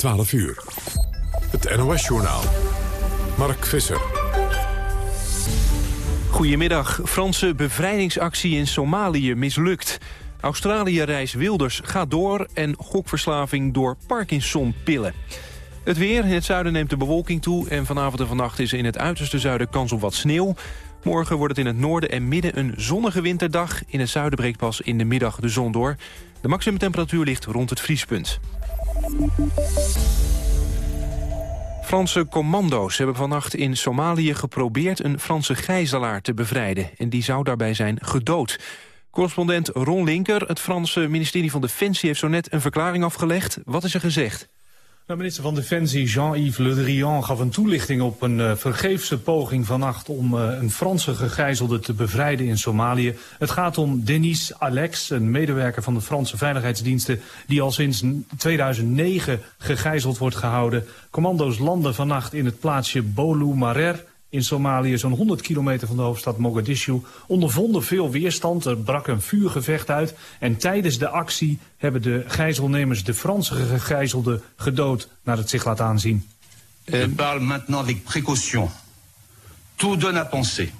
12 uur. Het NOS-journaal. Mark Visser. Goedemiddag. Franse bevrijdingsactie in Somalië mislukt. Australië-reis Wilders gaat door en gokverslaving door Parkinson-pillen. Het weer. In het zuiden neemt de bewolking toe... en vanavond en vannacht is in het uiterste zuiden kans op wat sneeuw. Morgen wordt het in het noorden en midden een zonnige winterdag. In het zuiden breekt pas in de middag de zon door. De maximumtemperatuur ligt rond het vriespunt. Franse commando's hebben vannacht in Somalië geprobeerd... een Franse gijzelaar te bevrijden. En die zou daarbij zijn gedood. Correspondent Ron Linker, het Franse ministerie van Defensie... heeft zo net een verklaring afgelegd. Wat is er gezegd? De minister van Defensie Jean-Yves Le Drian gaf een toelichting op een uh, vergeefse poging vannacht om uh, een Franse gegijzelde te bevrijden in Somalië. Het gaat om Denis Alex, een medewerker van de Franse veiligheidsdiensten die al sinds 2009 gegijzeld wordt gehouden. Commando's landen vannacht in het plaatsje Bolu Marer in Somalië, zo'n 100 kilometer van de hoofdstad Mogadishu, ondervonden veel weerstand. Er brak een vuurgevecht uit. En tijdens de actie hebben de gijzelnemers de Franse gegijzelden gedood, naar het zich laat aanzien. Je parle maintenant avec précaution. Tout donne à penser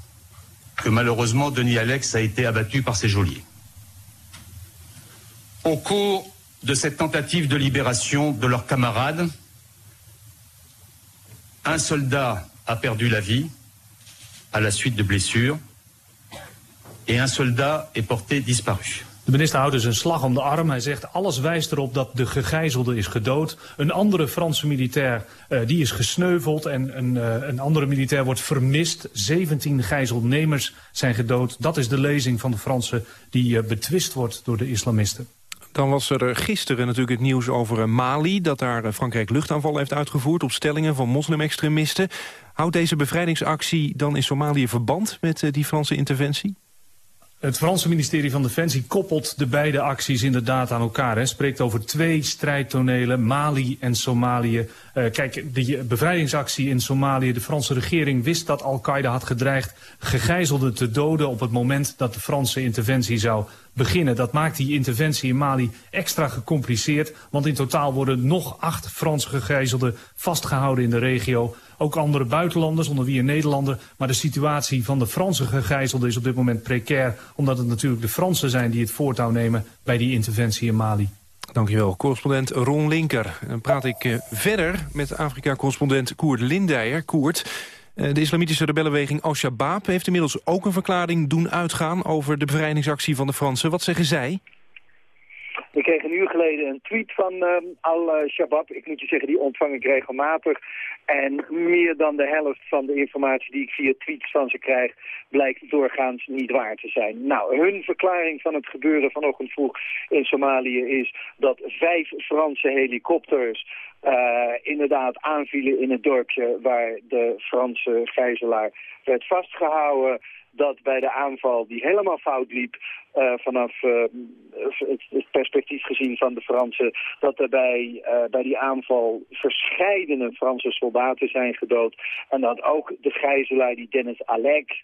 que malheureusement Denis Alex a été abattu par ses geôliers. Au cours de cette tentative de libération de leurs camarades, un soldat a perdu la vie à la suite de blessures et un soldat est porté disparu. De minister houdt dus een slag om de arm. Hij zegt alles wijst erop dat de gegijzelde is gedood. Een andere Franse militair uh, die is gesneuveld en een, uh, een andere militair wordt vermist. 17 gijzelnemers zijn gedood. Dat is de lezing van de Fransen die uh, betwist wordt door de islamisten. Dan was er gisteren natuurlijk het nieuws over Mali... dat daar Frankrijk luchtaanvallen heeft uitgevoerd... op stellingen van moslimextremisten. Houdt deze bevrijdingsactie dan in Somalië verband met die Franse interventie? Het Franse ministerie van Defensie koppelt de beide acties inderdaad aan elkaar. Hè. Spreekt over twee strijdtonelen, Mali en Somalië. Uh, kijk, de bevrijdingsactie in Somalië, de Franse regering wist dat Al-Qaeda had gedreigd gegijzelden te doden op het moment dat de Franse interventie zou beginnen. Dat maakt die interventie in Mali extra gecompliceerd, want in totaal worden nog acht Franse gegijzelden vastgehouden in de regio. Ook andere buitenlanders, onder wie een Nederlander. Maar de situatie van de Franse gegijzelden is op dit moment precair. Omdat het natuurlijk de Fransen zijn die het voortouw nemen bij die interventie in Mali. Dankjewel, correspondent Ron Linker. Dan praat ik uh, verder met Afrika-correspondent Koert Lindijer. Koert, de islamitische rebellenbeweging Al-Shabaab heeft inmiddels ook een verklaring doen uitgaan... over de bevrijdingsactie van de Fransen. Wat zeggen zij? Ik kreeg een uur geleden een tweet van uh, Al-Shabaab. Ik moet je zeggen, die ontvang ik regelmatig. En meer dan de helft van de informatie die ik via tweets van ze krijg... blijkt doorgaans niet waar te zijn. Nou, hun verklaring van het gebeuren vanochtend vroeg in Somalië is... dat vijf Franse helikopters uh, inderdaad aanvielen in het dorpje... waar de Franse gijzelaar werd vastgehouden dat bij de aanval die helemaal fout liep... Uh, vanaf uh, het, perspectief gezien van de Fransen... dat er bij, bij die aanval verscheidene Franse soldaten zijn gedood. En dat ook de gijzelaar, die Dennis Alex...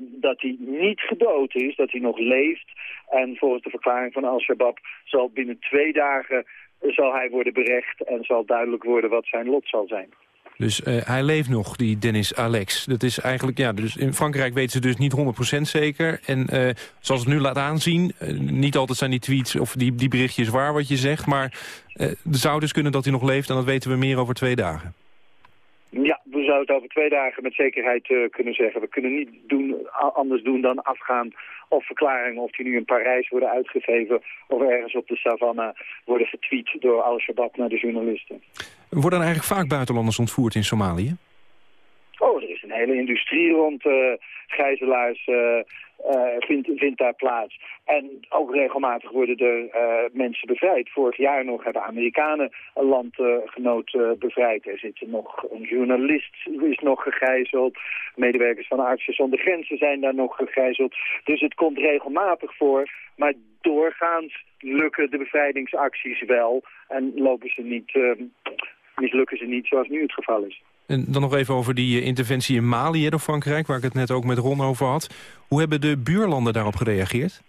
dat hij niet gedood is, dat hij nog leeft. En volgens de verklaring van Al-Shabaab zal binnen twee dagen... zal hij worden berecht en zal duidelijk worden wat zijn lot zal zijn. Dus uh, hij leeft nog, die Dennis Alex. Dat is eigenlijk, ja, dus in Frankrijk weten ze dus niet 100% zeker. En uh, zoals het nu laat aanzien, uh, niet altijd zijn die tweets of die, die berichtjes waar wat je zegt. Maar het zou dus kunnen dat hij nog leeft en dat weten we meer over twee dagen. Zouden het over twee dagen met zekerheid uh, kunnen zeggen. We kunnen niet doen, anders doen dan afgaan of verklaringen of die nu in Parijs worden uitgegeven of ergens op de savannah worden getweet door Al-Shabaab naar de journalisten. Worden er eigenlijk vaak buitenlanders ontvoerd in Somalië? Oh, hele industrie rond uh, gijzelaars uh, uh, vindt, daar plaats. En ook regelmatig worden uh, mensen bevrijd. Vorig jaar nog hebben Amerikanen een landgenoot bevrijd. Er zit nog een journalist is nog gegijzeld. Medewerkers van Artsen zonder Grenzen zijn daar nog gegijzeld. Dus het komt regelmatig voor. Maar doorgaans lukken de bevrijdingsacties wel. En lopen ze niet, mislukken ze niet zoals nu het geval is. En dan nog even over die interventie in Mali door Frankrijk... waar ik het net ook met Ron over had. Hoe hebben de buurlanden daarop gereageerd?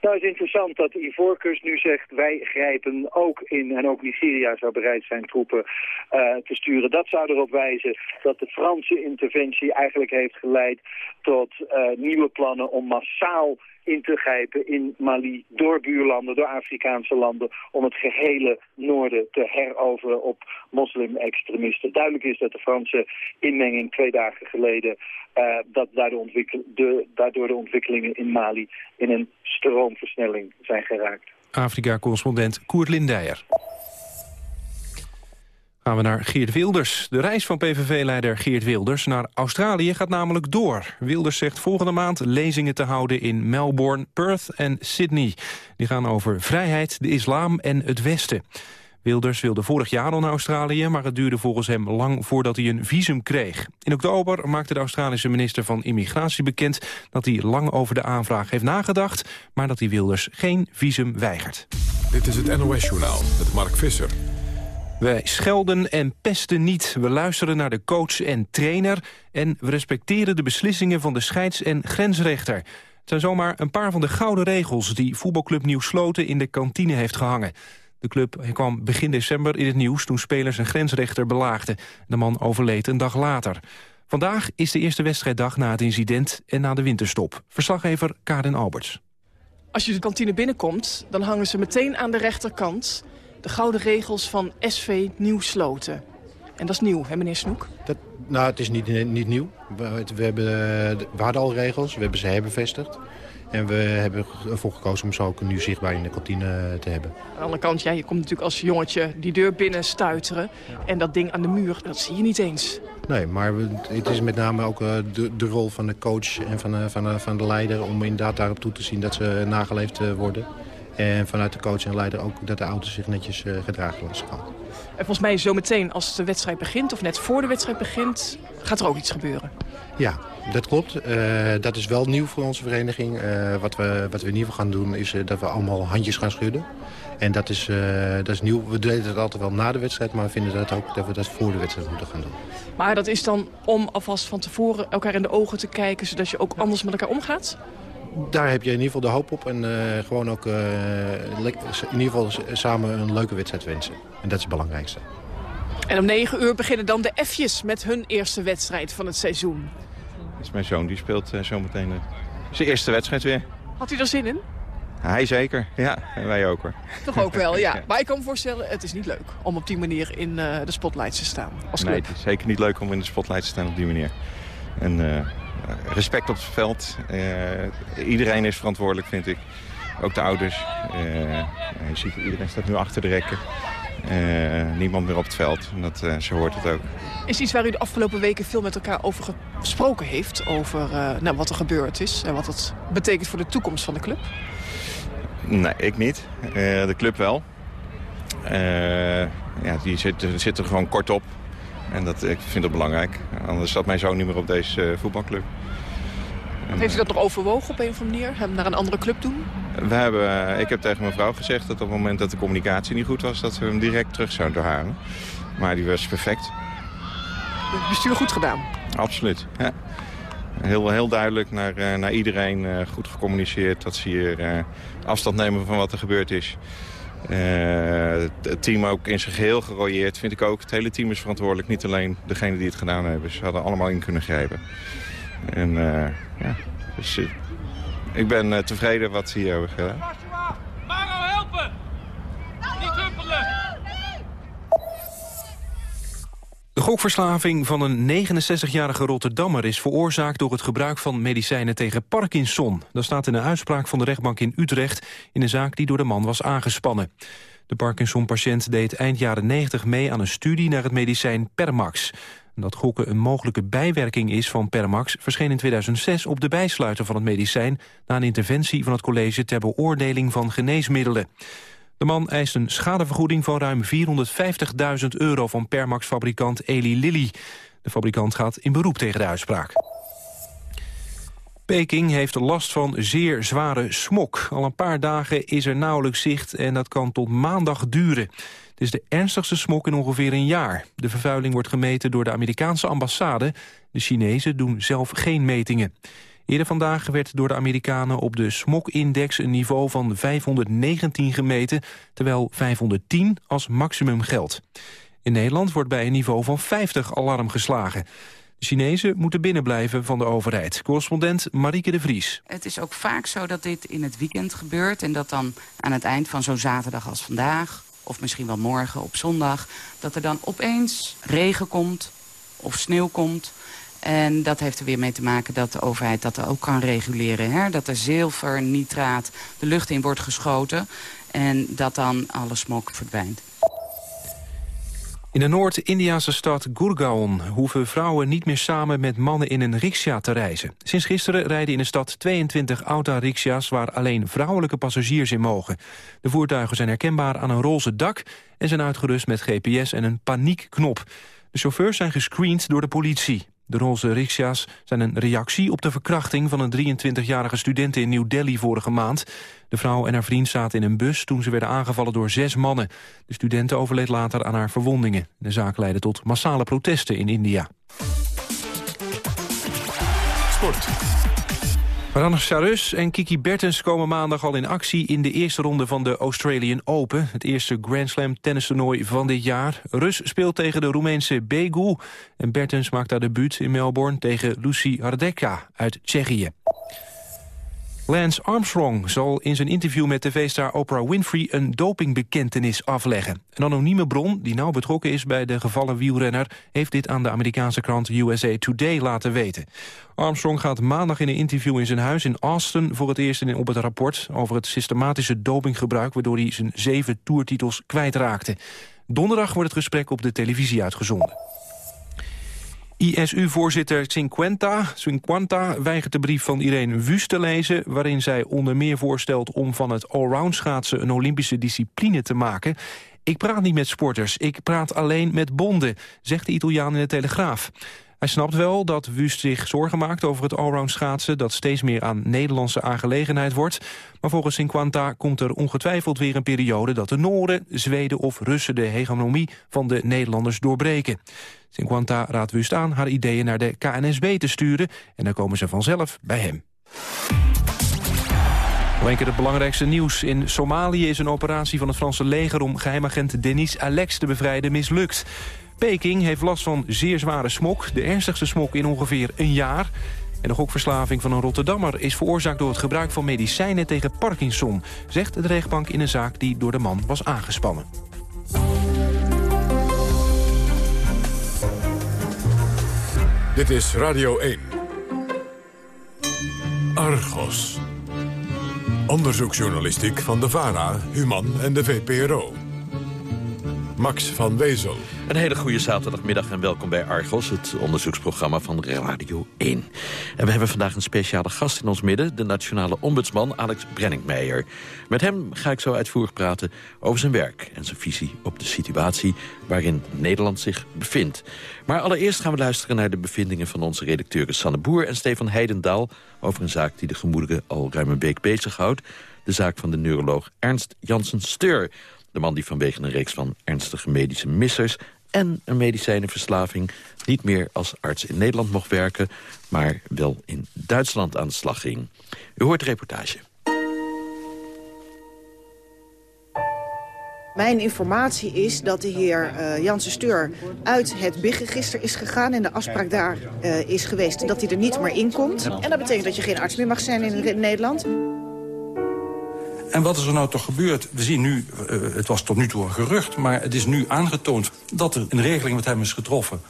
Nou, het is interessant dat Ivoorkust nu zegt... wij grijpen ook in, en ook Nigeria zou bereid zijn troepen uh, te sturen. Dat zou erop wijzen dat de Franse interventie eigenlijk heeft geleid... tot uh, nieuwe plannen om massaal in te grijpen in Mali door buurlanden, door Afrikaanse landen, om het gehele noorden te heroveren op moslim-extremisten. Duidelijk is dat de Franse inmenging twee dagen geleden, uh, dat daardoor, de, daardoor de ontwikkelingen in Mali in een stroomversnelling zijn geraakt. Afrika-correspondent Koert Lindijer. Gaan we naar Geert Wilders. De reis van PVV-leider Geert Wilders naar Australië gaat namelijk door. Wilders zegt volgende maand lezingen te houden in Melbourne, Perth en Sydney. Die gaan over vrijheid, de islam en het Westen. Wilders wilde vorig jaar al naar Australië, maar het duurde volgens hem lang voordat hij een visum kreeg. In oktober maakte de Australische minister van Immigratie bekend dat hij lang over de aanvraag heeft nagedacht, maar dat hij Wilders geen visum weigert. Dit is het NOS Journaal met Mark Visser. Wij schelden en pesten niet. We luisteren naar de coach en trainer... en we respecteren de beslissingen van de scheids- en grensrechter. Het zijn zomaar een paar van de gouden regels... die voetbalclub Nieuw Sloten in de kantine heeft gehangen. De club kwam begin december in het nieuws toen spelers een grensrechter belaagden. De man overleed een dag later. Vandaag is de eerste wedstrijddag na het incident en na de winterstop. Verslaggever Karin Alberts. Als je de kantine binnenkomt, dan hangen ze meteen aan de rechterkant de gouden regels van SV Nieuwsloten. En dat is nieuw, hè meneer Snoek? Dat, nou, het is niet, niet nieuw. We, we, hebben, we hadden al regels, we hebben ze herbevestigd. En we hebben ervoor gekozen om ze ook nu zichtbaar in de kantine te hebben. Aan de andere kant, ja, je komt natuurlijk als jongetje die deur binnen stuiteren. En dat ding aan de muur, dat zie je niet eens. Nee, maar het is met name ook eh, de, de rol van de coach en van, de, van, van de leider... om inderdaad daarop toe te zien dat ze nageleefd eh, worden. En vanuit de coach en leider ook dat de auto zich netjes uh, gedragen langs de kant. En volgens mij zometeen als de wedstrijd begint, of net voor de wedstrijd begint, gaat er ook iets gebeuren. Ja, dat klopt. Uh, dat is wel nieuw voor onze vereniging. Uh, wat, we, wat we in ieder geval gaan doen is dat we allemaal handjes gaan schudden. En dat is, dat is nieuw. We deden het altijd wel na de wedstrijd, maar we vinden dat ook dat we dat voor de wedstrijd moeten gaan doen. Maar dat is dan om alvast van tevoren elkaar in de ogen te kijken, zodat je ook anders met elkaar omgaat? Daar heb je in ieder geval de hoop op. En uh, gewoon ook uh, in ieder geval samen een leuke wedstrijd wensen. En dat is het belangrijkste. En om 9 uur beginnen dan de F'jes met hun eerste wedstrijd van het seizoen. Dat is mijn zoon, die speelt uh, zometeen zijn eerste wedstrijd weer. Had u er zin in? Hij zeker, ja. En wij ook hoor. Toch ook wel, ja. Maar ik kan me voorstellen, het is niet leuk om op die manier in de spotlights te staan. Als nee, het is zeker niet leuk om in de spotlights te staan op die manier. En eh, respect op het veld. Eh, iedereen is verantwoordelijk, vind ik. Ook de ouders. Eh, je ziet, iedereen staat nu achter de rekken. niemand meer op het veld. Dat, zo hoort het ook. Is iets waar u de afgelopen weken veel met elkaar over gesproken heeft? Over nou, wat er gebeurd is en wat het betekent voor de toekomst van de club? Nee, ik niet. de club wel. ja, die zit, zit er gewoon kort op. En dat, ik vind het belangrijk. Anders zat mijn zoon niet meer op deze uh, voetbalclub. Heeft u dat nog overwogen op een of andere manier? Hem naar een andere club doen? We hebben, eh, ik heb tegen mijn vrouw gezegd dat op het moment dat de communicatie niet goed was... dat we hem direct terug zouden halen. Maar die was perfect. Het bestuur goed gedaan? Absoluut, ja. Heel, heel duidelijk naar, naar iedereen goed gecommuniceerd... dat ze hier afstand nemen van wat er gebeurd is. Uh, het team ook in zijn geheel gerooieerd, vind ik ook. Het hele team is verantwoordelijk, niet alleen degene die het gedaan hebben. Ze hadden allemaal in kunnen grijpen. En uh, ja, dus, uh, ik ben tevreden wat ze hier hebben gedaan. Maro, helpen! Niet huppelen! De gokverslaving van een 69-jarige Rotterdammer is veroorzaakt door het gebruik van medicijnen tegen Parkinson. Dat staat in een uitspraak van de rechtbank in Utrecht in een zaak die door de man was aangespannen. De Parkinson-patiënt deed eind jaren 90 mee aan een studie naar het medicijn Permax. Dat gokken een mogelijke bijwerking is van Permax... verscheen in 2006 op de bijsluiter van het medicijn... na een interventie van het college ter beoordeling van geneesmiddelen. De man eist een schadevergoeding van ruim 450.000 euro... van Permax-fabrikant Eli Lilly. De fabrikant gaat in beroep tegen de uitspraak. Peking heeft last van zeer zware smok. Al een paar dagen is er nauwelijks zicht en dat kan tot maandag duren. Het is de ernstigste smok in ongeveer een jaar. De vervuiling wordt gemeten door de Amerikaanse ambassade. De Chinezen doen zelf geen metingen. Eerder vandaag werd door de Amerikanen op de smog-index een niveau van 519 gemeten, terwijl 510 als maximum geldt. In Nederland wordt bij een niveau van 50 alarm geslagen. De Chinezen moeten binnenblijven van de overheid. Correspondent Marieke de Vries. Het is ook vaak zo dat dit in het weekend gebeurt... en dat dan aan het eind van zo'n zaterdag als vandaag... of misschien wel morgen op zondag... dat er dan opeens regen komt of sneeuw komt... En dat heeft er weer mee te maken dat de overheid dat ook kan reguleren. Hè? Dat er zilver, nitraat de lucht in wordt geschoten. En dat dan alle smog verdwijnt. In de Noord-Indiase stad Gurgaon hoeven vrouwen niet meer samen met mannen in een riksja te reizen. Sinds gisteren rijden in de stad 22 auto-riksja's waar alleen vrouwelijke passagiers in mogen. De voertuigen zijn herkenbaar aan een roze dak en zijn uitgerust met GPS en een paniekknop. De chauffeurs zijn gescreend door de politie. De roze riksja's zijn een reactie op de verkrachting van een 23-jarige student in New Delhi vorige maand. De vrouw en haar vriend zaten in een bus toen ze werden aangevallen door zes mannen. De studenten overleed later aan haar verwondingen. De zaak leidde tot massale protesten in India. Sport. Ranach Charus en Kiki Bertens komen maandag al in actie in de eerste ronde van de Australian Open. Het eerste Grand Slam tennistoernooi van dit jaar. Rus speelt tegen de Roemeense Begu en Bertens maakt haar debuut in Melbourne tegen Lucy Hardeka uit Tsjechië. Lance Armstrong zal in zijn interview met tv-star Oprah Winfrey een dopingbekentenis afleggen. Een anonieme bron, die nauw betrokken is bij de gevallen wielrenner, heeft dit aan de Amerikaanse krant USA Today laten weten. Armstrong gaat maandag in een interview in zijn huis in Austin voor het eerst op het rapport over het systematische dopinggebruik waardoor hij zijn zeven toertitels kwijtraakte. Donderdag wordt het gesprek op de televisie uitgezonden. ISU-voorzitter Cinquanta, Cinquanta weigert de brief van Irene Wust te lezen... waarin zij onder meer voorstelt om van het allround schaatsen... een Olympische discipline te maken. Ik praat niet met sporters, ik praat alleen met bonden, zegt de Italiaan in de Telegraaf. Hij snapt wel dat Wust zich zorgen maakt over het allround schaatsen... dat steeds meer aan Nederlandse aangelegenheid wordt. Maar volgens Cinquanta komt er ongetwijfeld weer een periode... dat de Noorden, Zweden of Russen de hegemonie van de Nederlanders doorbreken. Cinquanta raadt Wust aan haar ideeën naar de KNSB te sturen... en dan komen ze vanzelf bij hem. Nog keer het belangrijkste nieuws. In Somalië is een operatie van het Franse leger... om geheimagent Denis Alex te bevrijden mislukt. Peking heeft last van zeer zware smok. De ernstigste smok in ongeveer een jaar. En de gokverslaving van een Rotterdammer is veroorzaakt door het gebruik van medicijnen tegen Parkinson, zegt de rechtbank in een zaak die door de man was aangespannen. Dit is Radio 1. Argos. Onderzoeksjournalistiek van de VARA, Human en de VPRO. Max van Wezel. Een hele goede zaterdagmiddag en welkom bij Argos, het onderzoeksprogramma van Radio 1. En we hebben vandaag een speciale gast in ons midden, de nationale ombudsman Alex Brenningmeijer. Met hem ga ik zo uitvoerig praten over zijn werk en zijn visie op de situatie waarin Nederland zich bevindt. Maar allereerst gaan we luisteren naar de bevindingen van onze redacteuren Sanne Boer en Stefan Heidendaal over een zaak die de gemoederen al ruim een week bezighoudt. De zaak van de neuroloog Ernst Janssen-Steur. De man die vanwege een reeks van ernstige medische missers en een medicijnenverslaving niet meer als arts in Nederland mocht werken... maar wel in Duitsland aan de slag ging. U hoort de reportage. Mijn informatie is dat de heer uh, Janssen Steur uit het BIG-register is gegaan... en de afspraak daar uh, is geweest dat hij er niet meer in komt. En dat betekent dat je geen arts meer mag zijn in, in Nederland. En wat is er nou toch gebeurd? We zien nu, uh, het was tot nu toe een gerucht... maar het is nu aangetoond dat er een regeling met hem is getroffen...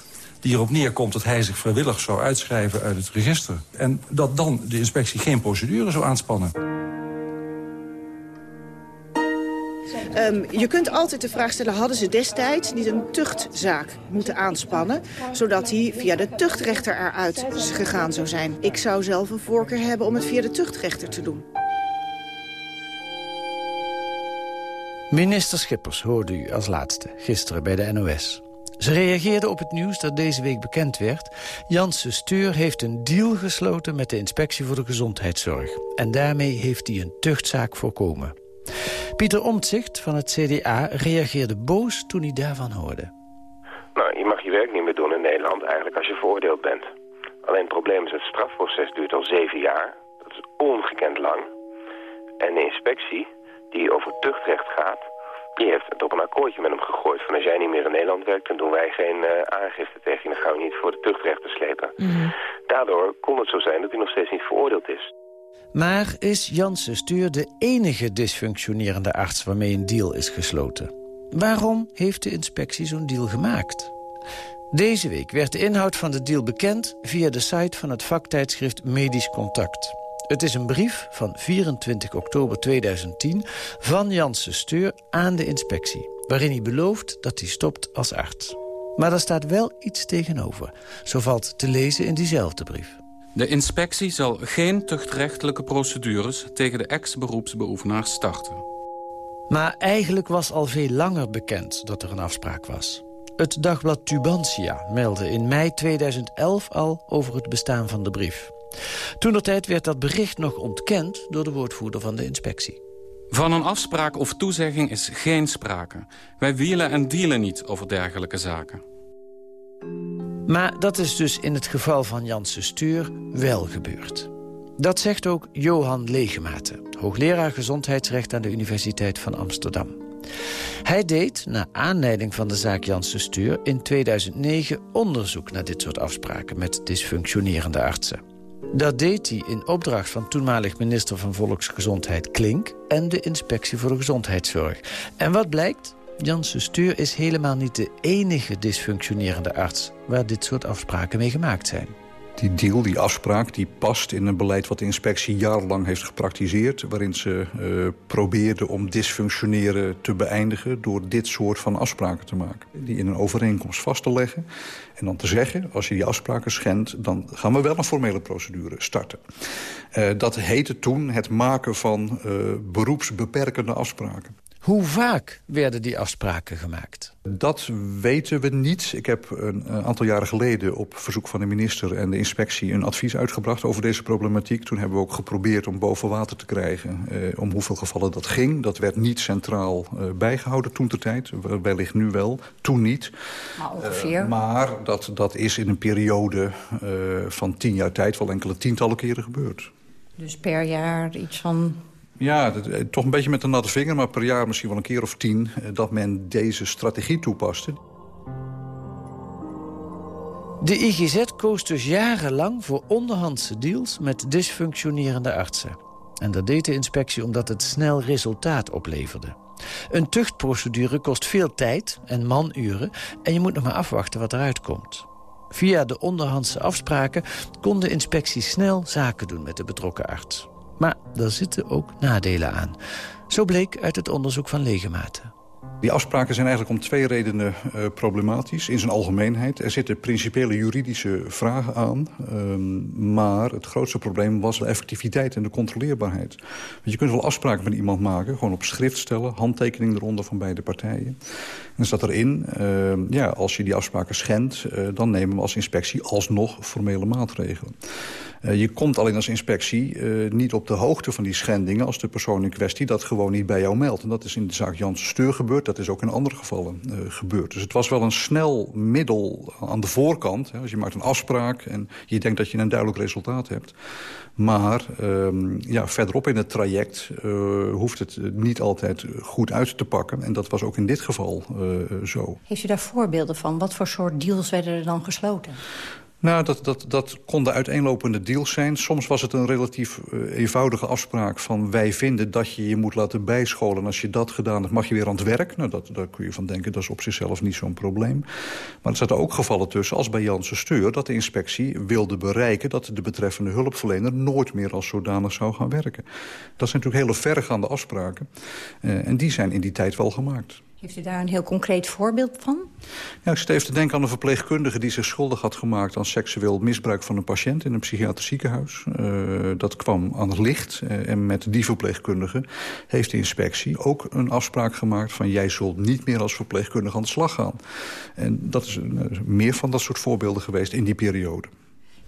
die erop neerkomt dat hij zich vrijwillig zou uitschrijven uit het register. En dat dan de inspectie geen procedure zou aanspannen. Um, je kunt altijd de vraag stellen, hadden ze destijds niet een tuchtzaak moeten aanspannen... zodat hij via de tuchtrechter eruit gegaan zou zijn. Ik zou zelf een voorkeur hebben om het via de tuchtrechter te doen. Minister Schippers hoorde u als laatste, gisteren bij de NOS. Ze reageerde op het nieuws dat deze week bekend werd. Janssen Steur heeft een deal gesloten met de Inspectie voor de Gezondheidszorg. En daarmee heeft hij een tuchtzaak voorkomen. Pieter Omtzigt van het CDA reageerde boos toen hij daarvan hoorde. Nou, je mag je werk niet meer doen in Nederland eigenlijk als je veroordeeld bent. Alleen het probleem is, het strafproces duurt al zeven jaar. Dat is ongekend lang. En de inspectie, die over tuchtrecht gaat, die heeft het op een akkoordje met hem gegooid. Van als jij niet meer in Nederland werkt, dan doen wij geen uh, aangifte tegen je. Dan gaan we niet voor de tuchtrechter slepen. Mhm. Daardoor kon het zo zijn dat hij nog steeds niet veroordeeld is. Maar is Janssen Stuur de enige dysfunctionerende arts waarmee een deal is gesloten? Waarom heeft de inspectie zo'n deal gemaakt? Deze week werd de inhoud van de deal bekend via de site van het vaktijdschrift Medisch Contact. Het is een brief van 24 oktober 2010 van Janssen Steur aan de inspectie... waarin hij belooft dat hij stopt als arts. Maar daar staat wel iets tegenover. Zo valt te lezen in diezelfde brief. De inspectie zal geen tuchtrechtelijke procedures... tegen de ex-beroepsbeoefenaars starten. Maar eigenlijk was al veel langer bekend dat er een afspraak was. Het dagblad Tubantia meldde in mei 2011 al over het bestaan van de brief. Toen de tijd werd dat bericht nog ontkend door de woordvoerder van de inspectie. Van een afspraak of toezegging is geen sprake. Wij wielen en dealen niet over dergelijke zaken. Maar dat is dus in het geval van Janssen Stuur wel gebeurd. Dat zegt ook Johan Legematen, hoogleraar gezondheidsrecht aan de Universiteit van Amsterdam. Hij deed, naar aanleiding van de zaak Janssen Stuur, in 2009 onderzoek naar dit soort afspraken met dysfunctionerende artsen. Dat deed hij in opdracht van toenmalig minister van Volksgezondheid Klink... en de Inspectie voor de Gezondheidszorg. En wat blijkt? Janssen Stuur is helemaal niet de enige dysfunctionerende arts... waar dit soort afspraken mee gemaakt zijn. Die deal, die afspraak, die past in een beleid wat de inspectie jarenlang heeft gepraktiseerd. Waarin ze uh, probeerden om dysfunctioneren te beëindigen door dit soort van afspraken te maken. Die in een overeenkomst vast te leggen. En dan te zeggen, als je die afspraken schendt, dan gaan we wel een formele procedure starten. Uh, dat heette toen het maken van uh, beroepsbeperkende afspraken. Hoe vaak werden die afspraken gemaakt? Dat weten we niet. Ik heb een, aantal jaren geleden op verzoek van de minister en de inspectie... een advies uitgebracht over deze problematiek. Toen hebben we ook geprobeerd om boven water te krijgen... Eh, om hoeveel gevallen dat ging. Dat werd niet centraal eh, bijgehouden toen ter tijd. Wellicht nu wel, toen niet. Maar ongeveer? Uh, maar dat, dat is in een periode uh, van tien jaar tijd... wel enkele tientallen keren gebeurd. Dus per jaar iets van ja, eh, toch een beetje met de natte vinger, maar per jaar misschien wel een keer of tien... Eh, dat men deze strategie toepaste. De IGZ koos dus jarenlang voor onderhandse deals met dysfunctionerende artsen. En dat deed de inspectie omdat het snel resultaat opleverde. Een tuchtprocedure kost veel tijd en manuren... en je moet nog maar afwachten wat eruit komt. Via de onderhandse afspraken kon de inspectie snel zaken doen met de betrokken arts. Maar er zitten ook nadelen aan. Zo bleek uit het onderzoek van Legematen. Die afspraken zijn eigenlijk om twee redenen uh, problematisch in zijn algemeenheid. Er zitten principiële juridische vragen aan. Um, maar het grootste probleem was de effectiviteit en de controleerbaarheid. Want je kunt wel afspraken met iemand maken, gewoon op schrift stellen... handtekening eronder van beide partijen. En dan staat erin, uh, ja, als je die afspraken schendt... Uh, dan nemen we als inspectie alsnog formele maatregelen. Uh, je komt alleen als inspectie uh, niet op de hoogte van die schendingen... als de persoon in kwestie dat gewoon niet bij jou meldt. En dat is in de zaak Jans Steur gebeurd. Dat is ook in andere gevallen uh, gebeurd. Dus het was wel een snel middel aan de voorkant. Hè, als je maakt een afspraak en je denkt dat je een duidelijk resultaat hebt. Maar um, ja, verderop in het traject hoeft het niet altijd goed uit te pakken. En dat was ook in dit geval zo. Heeft u daar voorbeelden van? Wat voor soort deals werden er dan gesloten? Nou, dat, dat, dat konden uiteenlopende deals zijn. Soms was het een relatief uh, eenvoudige afspraak van... wij vinden dat je je moet laten bijscholen. Als je dat gedaan hebt, mag je weer aan het werk. Nou, dat, daar kun je van denken, dat is op zichzelf niet zo'n probleem. Maar er zaten ook gevallen tussen, als bij Janssen Steur... dat de inspectie wilde bereiken dat de betreffende hulpverlener... nooit meer als zodanig zou gaan werken. Dat zijn natuurlijk hele verregaande afspraken. Uh, en die zijn in die tijd wel gemaakt. Heeft u daar een heel concreet voorbeeld van? Ja, ik zit even te denken aan een verpleegkundige die zich schuldig had gemaakt... aan seksueel misbruik van een patiënt in een psychiatrisch ziekenhuis. Uh, dat kwam aan het licht. Uh, en met die verpleegkundige heeft de inspectie ook een afspraak gemaakt... van jij zult niet meer als verpleegkundige aan de slag gaan. En dat is uh, meer van dat soort voorbeelden geweest in die periode.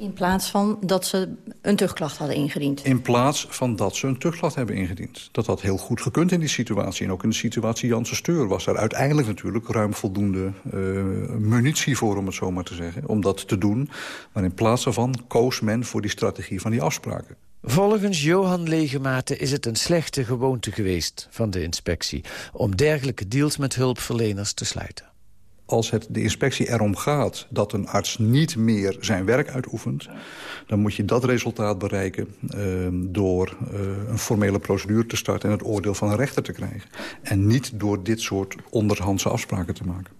In plaats van dat ze een tuchtklacht hadden ingediend? In plaats van dat ze een tuchtklacht hebben ingediend. Dat had heel goed gekund in die situatie. En ook in de situatie Janssen Steur was er uiteindelijk natuurlijk ruim voldoende uh, munitie voor, om het zo maar te zeggen. Om dat te doen. Maar in plaats daarvan koos men voor die strategie van die afspraken. Volgens Johan Legematen is het een slechte gewoonte geweest van de inspectie... om dergelijke deals met hulpverleners te sluiten als het de inspectie erom gaat dat een arts niet meer zijn werk uitoefent... dan moet je dat resultaat bereiken uh, door uh, een formele procedure te starten... en het oordeel van een rechter te krijgen. En niet door dit soort onderhandse afspraken te maken.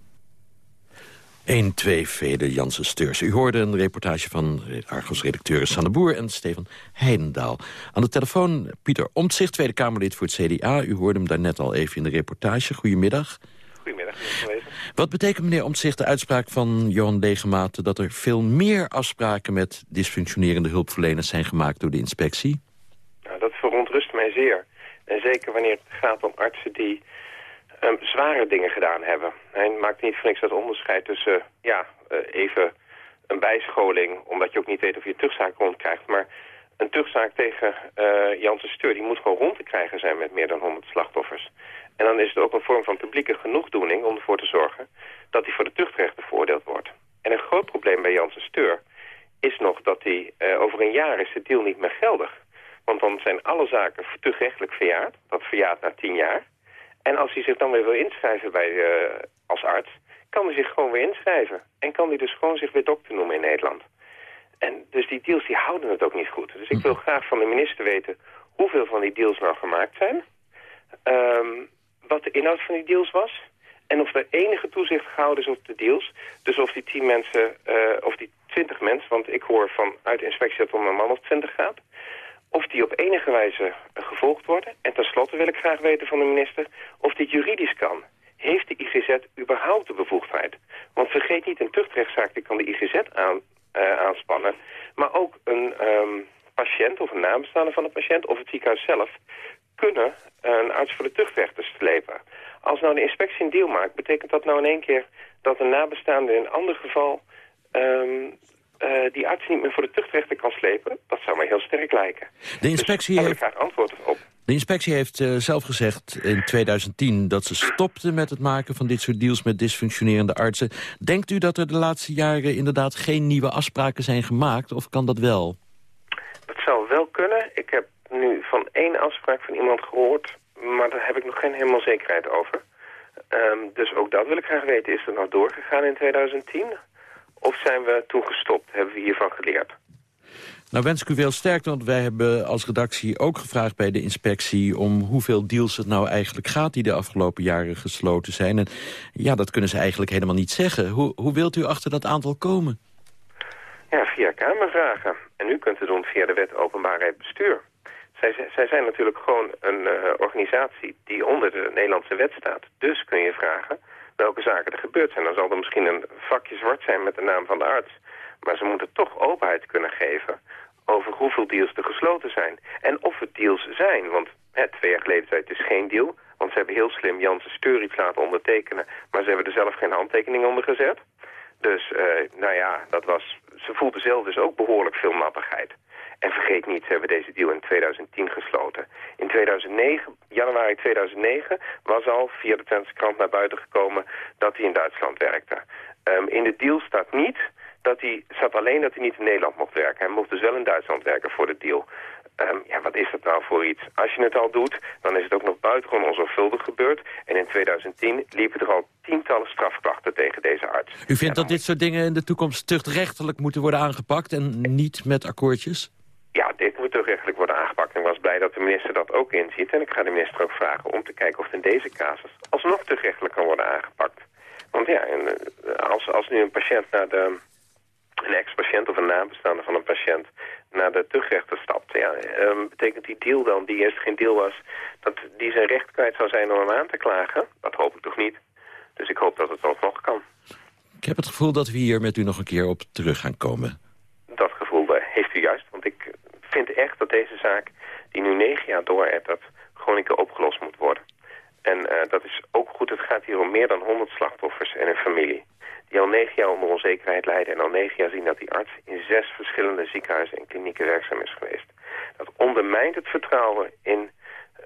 1, 2, Vede Janssen Steurs. U hoorde een reportage van Argos-redacteuren Sanne Boer en Steven Heidendaal. Aan de telefoon Pieter Omtzigt, Tweede Kamerlid voor het CDA. U hoorde hem daarnet al even in de reportage. Goedemiddag. Goedemiddag, Wat betekent, meneer Omtzigt, de uitspraak van Johan Degemaat... dat er veel meer afspraken met dysfunctionerende hulpverleners zijn gemaakt door de inspectie? Nou, dat verontrust mij zeer. En zeker wanneer het gaat om artsen die um, zware dingen gedaan hebben. Hij maakt niet voor niks dat onderscheid tussen ja, uh, even een bijscholing... omdat je ook niet weet of je een terugzaak rondkrijgt... maar een terugzaak tegen uh, Janssen Steur... die moet gewoon rond te krijgen zijn met meer dan 100 slachtoffers. En dan is het ook een vorm van publieke genoegdoening om ervoor te zorgen dat hij voor de tuchtrechten veroordeeld wordt. En een groot probleem bij Janssen Steur is nog dat hij uh, over een jaar is de deal niet meer geldig. Want dan zijn alle zaken tuchtrechtelijk verjaard. Dat verjaart na tien jaar. En als hij zich dan weer wil inschrijven bij, uh, als arts, kan hij zich gewoon weer inschrijven. En kan hij dus gewoon zich weer dokter noemen in Nederland. En dus die deals die houden het ook niet goed. Dus ik wil graag van de minister weten hoeveel van die deals nou gemaakt zijn. Um, wat de inhoud van die deals was. En of er enige toezicht gehouden is op de deals. Dus of die tien mensen, uh, of die twintig mensen, want ik hoor van uit de inspectie dat het om een man of twintig gaat. Of die op enige wijze gevolgd worden. En tenslotte wil ik graag weten van de minister of dit juridisch kan. Heeft de IGZ überhaupt de bevoegdheid? Want vergeet niet, een tuchtrechtszaak die kan de IGZ aan, uh, aanspannen. Maar ook een um, patiënt of een nabestaande van de patiënt of het ziekenhuis zelf kunnen een arts voor de tuchtrechter slepen. Als nou de inspectie een deal maakt, betekent dat nou in één keer dat een nabestaande in een ander geval um, uh, die arts niet meer voor de tuchtrechter kan slepen? Dat zou mij heel sterk lijken. De inspectie dus, heeft... graag antwoord op. De inspectie heeft uh, zelf gezegd in 2010 dat ze stopte met het maken van dit soort deals met dysfunctionerende artsen. Denkt u dat er de laatste jaren inderdaad geen nieuwe afspraken zijn gemaakt of kan dat wel? Dat zou wel kunnen. Ik heb van één afspraak van iemand gehoord, maar daar heb ik nog geen helemaal zekerheid over. Um, dus ook dat wil ik graag weten. Is er nou doorgegaan in 2010? Of zijn we toen gestopt? Hebben we hiervan geleerd? Nou wens ik u veel sterkte, want wij hebben als redactie ook gevraagd bij de inspectie... om hoeveel deals het nou eigenlijk gaat die de afgelopen jaren gesloten zijn. En ja, dat kunnen ze eigenlijk helemaal niet zeggen. Hoe, hoe wilt u achter dat aantal komen? Ja, via Kamervragen. En u kunt het doen via de wet openbaarheid bestuur. Zij, zij zijn natuurlijk gewoon een uh, organisatie die onder de Nederlandse wet staat. Dus kun je vragen welke zaken er gebeurd zijn. Dan zal er misschien een vakje zwart zijn met de naam van de arts. Maar ze moeten toch openheid kunnen geven over hoeveel deals er gesloten zijn. En of het deals zijn, want hè, twee jaar geleden zei het is geen deal. Want ze hebben heel slim Janssen Steur laten ondertekenen. Maar ze hebben er zelf geen handtekening onder gezet. Dus, uh, nou ja, dat was, ze voelden zelf dus ook behoorlijk veel nappigheid. En vergeet niet, ze hebben deze deal in 2010 gesloten. In 2009, januari 2009 was al via de Twentse krant naar buiten gekomen dat hij in Duitsland werkte. Um, in de deal staat niet dat hij, staat alleen dat hij niet in Nederland mocht werken. Hij mocht dus wel in Duitsland werken voor de deal. Um, ja, wat is dat nou voor iets? Als je het al doet, dan is het ook nog buitengewoon onzorgvuldig gebeurd. En in 2010 liepen er al tientallen strafklachten tegen deze arts. U vindt dat dit soort dingen in de toekomst tuchtrechtelijk moeten worden aangepakt en niet met akkoordjes? Ja, dit moet toch worden aangepakt. En ik was blij dat de minister dat ook inziet. En ik ga de minister ook vragen om te kijken of het in deze casus alsnog rechtelijk kan worden aangepakt. Want ja, eh, als, als nu een patiënt naar de... een ex-patiënt of een nabestaande van een patiënt naar de tuchtrechter stapt, ja, um, betekent die deal dan, die eerst geen deal was, dat die zijn recht kwijt zou zijn om hem aan te klagen? Dat hoop ik toch niet. Dus ik hoop dat het alsnog kan. Ik heb het gevoel dat we hier met u nog een keer op terug gaan komen. Dat gevoel heeft u juist, want ik vind echt dat deze zaak, die nu negen jaar doorettert, gewoon opgelost moet worden. En uh, dat is ook goed, het gaat hier om meer dan 100 slachtoffers en een familie. die al negen jaar onder onzekerheid lijden... en al negen jaar zien dat die arts in zes verschillende ziekenhuizen en klinieken werkzaam is geweest. Dat ondermijnt het vertrouwen in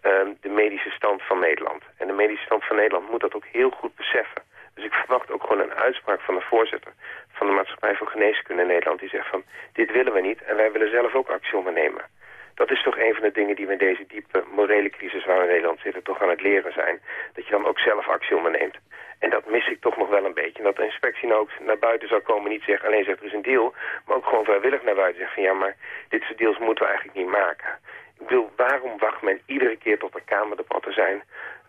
ehm, de medische stand van Nederland. En de medische stand van Nederland moet dat ook heel goed beseffen. Dus ik verwacht ook gewoon een uitspraak van de voorzitter van de Maatschappij voor Geneeskunde in Nederland... die zegt van, dit willen we niet en wij willen zelf ook actie ondernemen. Dat is toch een van de dingen die we in deze diepe morele crisis waar we in Nederland zitten toch aan het leren zijn. Dat je dan ook zelf actie onderneemt. En dat mis ik toch nog wel een beetje. Dat de inspectie nou ook naar buiten zou komen, niet zegt, alleen zegt er is een deal, maar ook gewoon vrijwillig naar buiten zegt van ja, maar dit soort deals moeten we eigenlijk niet maken. Ik bedoel, waarom wacht men iedere keer tot er kamerdebatten zijn?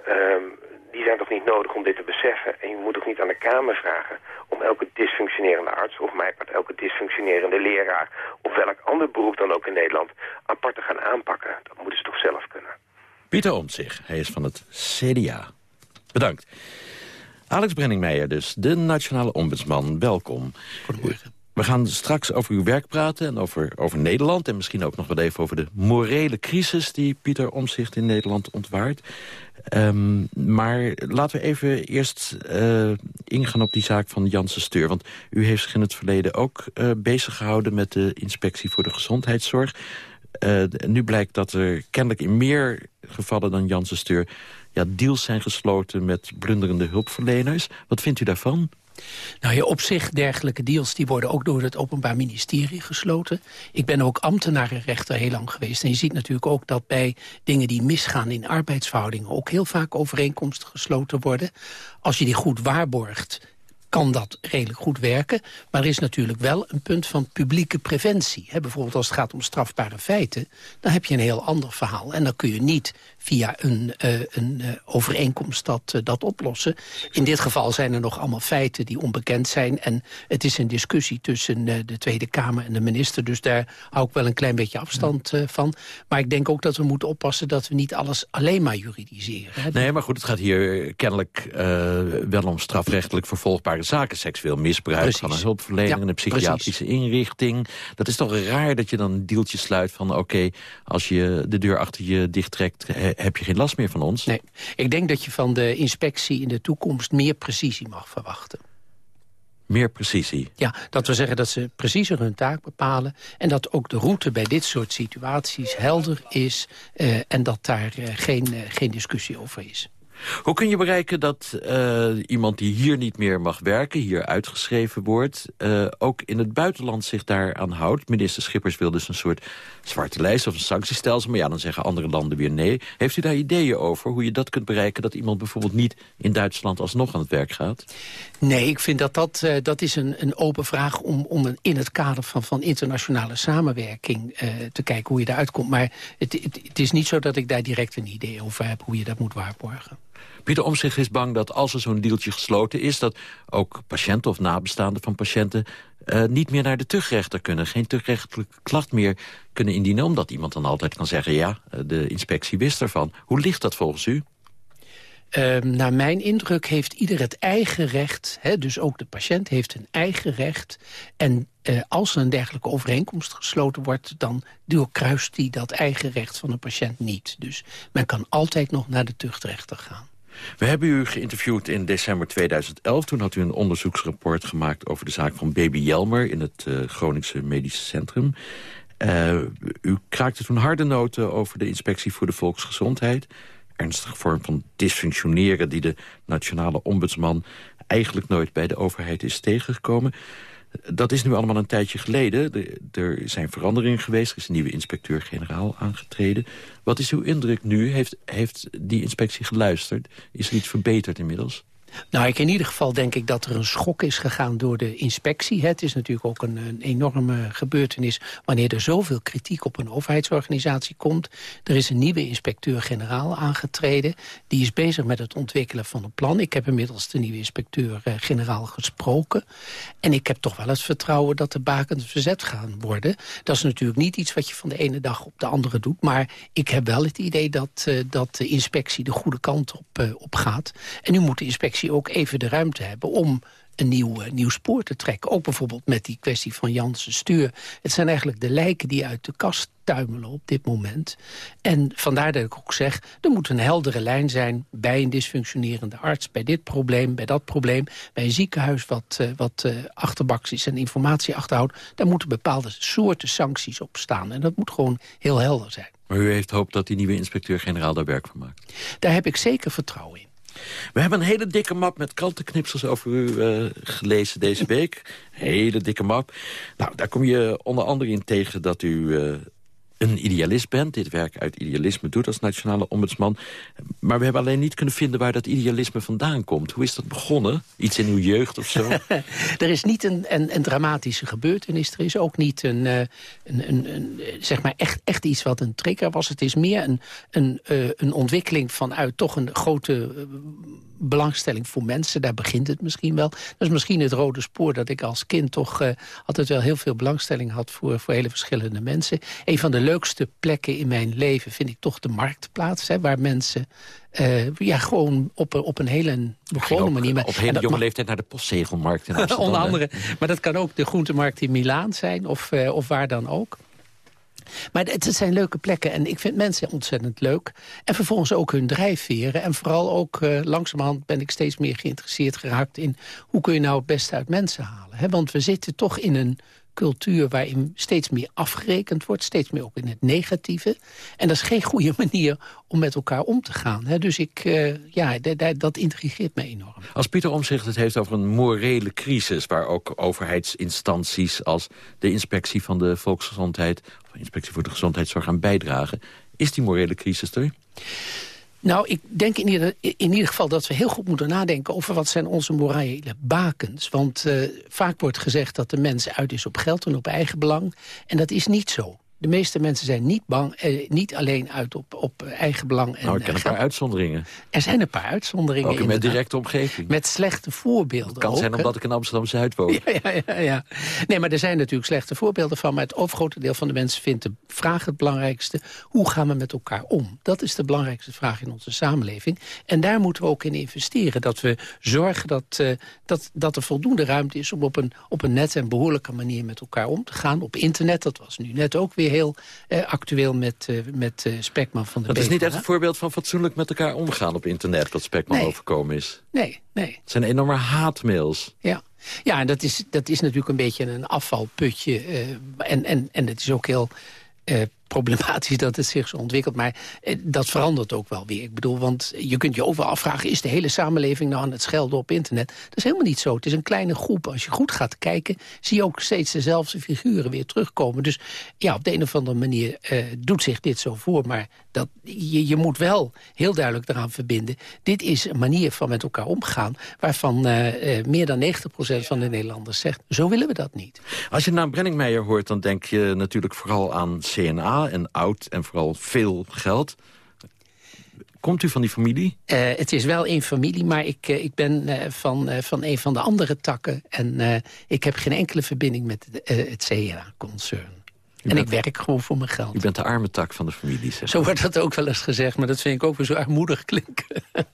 Um, die zijn toch niet nodig om dit te beseffen. En je moet toch niet aan de Kamer vragen om elke dysfunctionerende arts... of mij part elke dysfunctionerende leraar... of welk ander beroep dan ook in Nederland apart te gaan aanpakken. Dat moeten ze toch zelf kunnen. Pieter Omtzigt, hij is van het CDA. Bedankt. Alex Brenningmeijer dus, de nationale ombudsman. Welkom. Goedemorgen. We gaan straks over uw werk praten en over, over Nederland... en misschien ook nog wat even over de morele crisis... die Pieter Omzicht in Nederland ontwaart. Um, maar laten we even eerst uh, ingaan op die zaak van Janssen Steur. Want u heeft zich in het verleden ook uh, bezig gehouden... met de inspectie voor de gezondheidszorg. Uh, nu blijkt dat er kennelijk in meer gevallen dan Janssen Steur... Ja, deals zijn gesloten met blunderende hulpverleners. Wat vindt u daarvan? Nou ja, op zich, dergelijke deals die worden ook door het Openbaar Ministerie gesloten. Ik ben ook ambtenarenrechter heel lang geweest. En je ziet natuurlijk ook dat bij dingen die misgaan in arbeidsverhoudingen... ook heel vaak overeenkomsten gesloten worden. Als je die goed waarborgt kan dat redelijk goed werken. Maar er is natuurlijk wel een punt van publieke preventie. bijvoorbeeld als het gaat om strafbare feiten... dan heb je een heel ander verhaal. En dan kun je niet via een, uh, een uh, overeenkomst dat, uh, dat oplossen. In dit geval zijn er nog allemaal feiten die onbekend zijn. En het is een discussie tussen de Tweede Kamer en de minister. Dus daar hou ik wel een klein beetje afstand van. Maar ik denk ook dat we moeten oppassen dat we niet alles alleen maar juridiseren. Nee, maar goed, het gaat hier kennelijk wel om strafrechtelijk vervolgbare zaken. Seksueel misbruik precies. van een hulpverlener, ja, een psychiatrische precies. inrichting. Dat is toch raar dat je dan een deeltje sluit van... oké, okay, als je de deur achter je dicht trekt heb je geen last meer van ons. Nee, ik denk dat je van de inspectie in de toekomst meer precisie mag verwachten. Meer precisie? Ja, dat we zeggen dat ze preciezer hun taak bepalen... en dat ook de route bij dit soort situaties helder is... Uh, en dat daar uh, geen, uh, geen discussie over is. Hoe kun je bereiken dat uh, iemand die hier niet meer mag werken... hier uitgeschreven wordt, uh, ook in het buitenland zich daaraan houdt? Minister Schippers wil dus een soort zwarte lijst of een sanctiestelsel... maar ja, dan zeggen andere landen weer nee. Heeft u daar ideeën over hoe je dat kunt bereiken... dat iemand bijvoorbeeld niet in Duitsland alsnog aan het werk gaat? Nee, ik vind dat dat, uh, dat is een, een open vraag... om, om in het kader van, van internationale samenwerking te kijken hoe je daaruit komt. Maar het, het is niet zo dat ik daar direct een idee over heb... hoe je dat moet waarborgen. Pieter Omtzigt is bang dat als er zo'n deeltje gesloten is... dat ook patiënten of nabestaanden van patiënten... Uh, niet meer naar de tuchtrechter kunnen. Geen tuchtrechtelijke klacht meer kunnen indienen... omdat iemand dan altijd kan zeggen... ja, eh, de inspectie wist ervan. Hoe ligt dat volgens u? Uh, naar mijn indruk heeft ieder het eigen recht. Hè, dus ook de patiënt heeft een eigen recht. En uh, als er een dergelijke overeenkomst gesloten wordt... dan doorkruist die dat eigen recht van de patiënt niet. Dus men kan altijd nog naar de tuchtrechter gaan. We hebben u geïnterviewd in december 2011. Toen had u een onderzoeksrapport gemaakt over de zaak van baby Jelmer... in het uh, Groningse Medische Centrum. Uh, u kraakte toen harde noten over de inspectie voor de volksgezondheid. Ernstige vorm van dysfunctioneren die de nationale ombudsman... eigenlijk nooit bij de overheid is tegengekomen. Dat is nu allemaal een tijdje geleden. er zijn veranderingen geweest. Er is een nieuwe inspecteur-generaal aangetreden. Wat is uw indruk nu? Heeft, heeft die inspectie geluisterd? Is er iets verbeterd inmiddels? Nou, ik in ieder geval denk ik dat er een schok is gegaan door de inspectie. Het is natuurlijk ook een, een enorme gebeurtenis wanneer er zoveel kritiek op een overheidsorganisatie komt. Er is een nieuwe inspecteur-generaal aangetreden. Die is bezig met het ontwikkelen van een plan. Ik heb inmiddels de nieuwe inspecteur-generaal gesproken. En ik heb toch wel het vertrouwen dat de bakens verzet gaan worden. Dat is natuurlijk niet iets wat je van de ene dag op de andere doet. Maar ik heb wel het idee dat, uh, dat de inspectie de goede kant op, uh, op gaat. En nu moet de inspectie ook even de ruimte hebben om een nieuw, nieuw spoor te trekken. Ook bijvoorbeeld met die kwestie van Janssen Stuur. Het zijn eigenlijk de lijken die uit de kast tuimelen op dit moment. En vandaar dat ik ook zeg, er moet een heldere lijn zijn... bij een dysfunctionerende arts, bij dit probleem, bij dat probleem... bij een ziekenhuis wat, uh, wat uh, achterbaks is en informatie achterhoudt... daar moeten bepaalde soorten sancties op staan. En dat moet gewoon heel helder zijn. Maar u heeft hoop dat die nieuwe inspecteur-generaal daar werk van maakt? Daar heb ik zeker vertrouwen in. We hebben een hele dikke map met krantenknipsels over u uh, gelezen deze week. Hele dikke map. Nou, daar kom je onder andere in tegen dat u uh, een idealist bent. Dit werk uit idealisme doet als nationale ombudsman. Maar we hebben alleen niet kunnen vinden waar dat idealisme vandaan komt. Hoe is dat begonnen? Iets in uw jeugd of zo? er is niet een, een, een, dramatische gebeurtenis. Er is ook niet een, een, een, een, zeg maar echt, echt iets wat een trigger was. Het is meer een, een, uh, een ontwikkeling vanuit toch een grote... Uh, belangstelling voor mensen, daar begint het misschien wel. Dat is misschien het rode spoor dat ik als kind toch altijd wel heel veel belangstelling had voor, voor hele verschillende mensen. Een van de leukste plekken in mijn leven vind ik toch de marktplaats, hè, waar mensen uh, ja, gewoon op, op een hele gewone manier... Op hele jonge leeftijd naar de postzegelmarkt in Amsterdam. Onder andere. Maar dat kan ook de groentemarkt in Milaan zijn of, uh, of waar dan ook. Maar het, het, zijn leuke plekken en ik vind mensen ontzettend leuk. En vervolgens ook hun drijfveren. En vooral ook uh, langzamerhand ben ik steeds meer geïnteresseerd geraakt... in hoe kun je nou het beste uit mensen halen. Hè? Want we zitten toch in een cultuur waarin steeds meer afgerekend wordt. Steeds meer ook in het negatieve. En dat is geen goede manier om met elkaar om te gaan. Hè? Dus ik, uh, ja, dat intrigeert me enorm. Als Pieter Omzicht het heeft over een morele crisis... waar ook overheidsinstanties als de inspectie van de volksgezondheid... of inspectie voor de gezondheidszorg aan bijdragen... is die morele crisis er? Nou, ik denk in ieder, in ieder geval dat we heel goed moeten nadenken... over wat zijn onze morele bakens. Want uh, vaak wordt gezegd dat de mens uit is op geld en op eigen belang. En dat is niet zo. De meeste mensen zijn niet bang, eh, niet alleen uit op, op eigen belang. En, nou, ik ken een paar uitzonderingen. Er zijn een paar uitzonderingen. Ook in mijn directe omgeving. Met slechte voorbeelden Het kan ook, zijn omdat ik in Amsterdam-Zuid woon. Ja, ja, ja, ja. Nee, maar er zijn natuurlijk slechte voorbeelden van. Maar het overgrote deel van de mensen vindt de vraag het belangrijkste. Hoe gaan we met elkaar om? Dat is de belangrijkste vraag in onze samenleving. En daar moeten we ook in investeren. Dat we zorgen dat, uh, dat, dat er voldoende ruimte is... om op een, op een nette en behoorlijke manier met elkaar om te gaan. Op internet, dat was nu net ook weer heel uh, actueel met, uh, met uh, Spekman van de Dat is niet echt een voorbeeld van fatsoenlijk met elkaar omgaan op internet... dat Spekman nee. overkomen is. Nee, nee. Het zijn enorme haatmails. Ja. Ja, en dat is, dat is natuurlijk een beetje een afvalputje. en, en, en het is ook heel uh, problematisch dat het zich zo ontwikkelt. Maar eh, dat verandert ook wel weer. Ik bedoel, want je kunt je overal afvragen... is de hele samenleving nou aan het schelden op internet? Dat is helemaal niet zo. Het is een kleine groep. Als je goed gaat kijken, zie je ook steeds dezelfde figuren weer terugkomen. Dus ja, op de een of andere manier uh, doet zich dit zo voor. Maar dat, je, je moet wel heel duidelijk eraan verbinden... dit is een manier van met elkaar omgaan... waarvan uh, meer dan 90% van de Nederlanders zegt... zo willen we dat niet. Als je naam Brenningmeijer hoort, dan denk je natuurlijk vooral aan CNA en oud en vooral veel geld. Komt u van die familie? Uh, het is wel een familie, maar ik, uh, ik ben uh, van, van een van de andere takken. En ik heb geen enkele verbinding met het CNA-concern. En ik werk gewoon voor mijn geld. U bent de arme tak van de familie, zeg Zo wordt dat ook wel eens gezegd, maar dat vind ik ook weer zo armoedig klinken.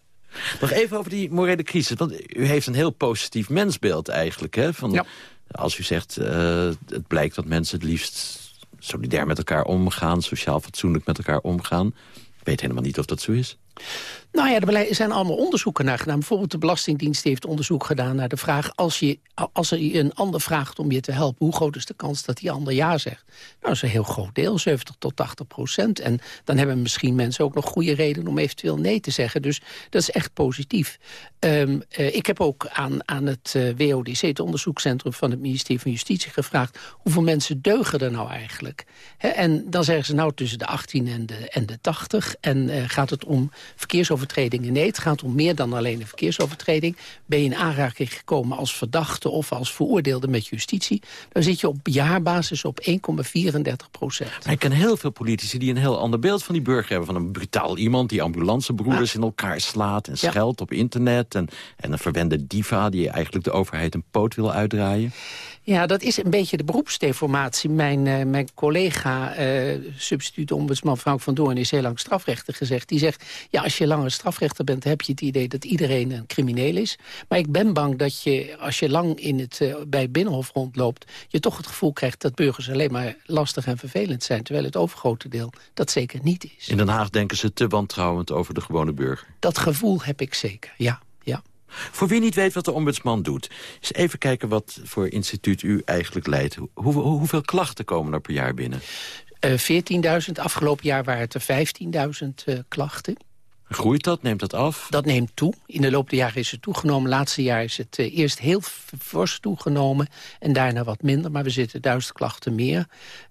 Nog even over die morele crisis. Want u heeft een heel positief mensbeeld eigenlijk. Hè? Van, ja. Als u zegt, het blijkt dat mensen het liefst solidair met elkaar omgaan... sociaal fatsoenlijk met elkaar omgaan. Ik weet helemaal niet of dat zo is. Nou ja, er zijn allemaal onderzoeken naar gedaan. Bijvoorbeeld de Belastingdienst heeft onderzoek gedaan naar de vraag... als, je, als er een ander vraagt om je te helpen... hoe groot is de kans dat die ander ja zegt? Nou, dat is een heel groot deel, 70 tot 80 procent. En dan hebben misschien mensen ook nog goede reden om eventueel nee te zeggen. Dus dat is echt positief. Um, uh, ik heb ook aan, aan het uh, WODC, het onderzoekscentrum van het ministerie van Justitie, gevraagd... hoeveel mensen deugen er nou eigenlijk? En dan zeggen ze nou tussen de 18 en de, en de 80. En uh, gaat het om verkeersovertredingen? Nee, het gaat om meer dan alleen een verkeersovertreding. Ben je in aanraking gekomen als verdachte of als veroordeelde met justitie... dan zit je op jaarbasis op 1,34 procent. Ik ken heel veel politici die een heel ander beeld van die burger hebben. Van een brutaal iemand die ambulancebroeders ja. in elkaar slaat en scheldt ja. op internet. En, en een verwende diva die eigenlijk de overheid een poot wil uitdraaien. Ja, dat is een beetje de beroepsdeformatie. Mijn, uh, mijn collega, uh, substituut-ombudsman Frank van Doorn... is heel lang strafrechter gezegd. Die zegt, Ja, als je langer strafrechter bent, heb je het idee dat iedereen een crimineel is. Maar ik ben bang dat je, als je lang in het, uh, bij het Binnenhof rondloopt... je toch het gevoel krijgt dat burgers alleen maar lastig en vervelend zijn... terwijl het overgrote deel dat zeker niet is. In Den Haag denken ze te wantrouwend over de gewone burger. Dat gevoel heb ik zeker, ja. ja. Voor wie niet weet wat de ombudsman doet... eens even kijken wat voor instituut u eigenlijk leidt. Hoe, hoeveel klachten komen er per jaar binnen? Uh, 14.000. Afgelopen jaar waren het er 15.000 uh, klachten. Groeit dat? Neemt dat af? Dat neemt toe. In de loop der jaren is het toegenomen. Laatste jaar is het uh, eerst heel fors toegenomen en daarna wat minder. Maar we zitten duizend klachten meer.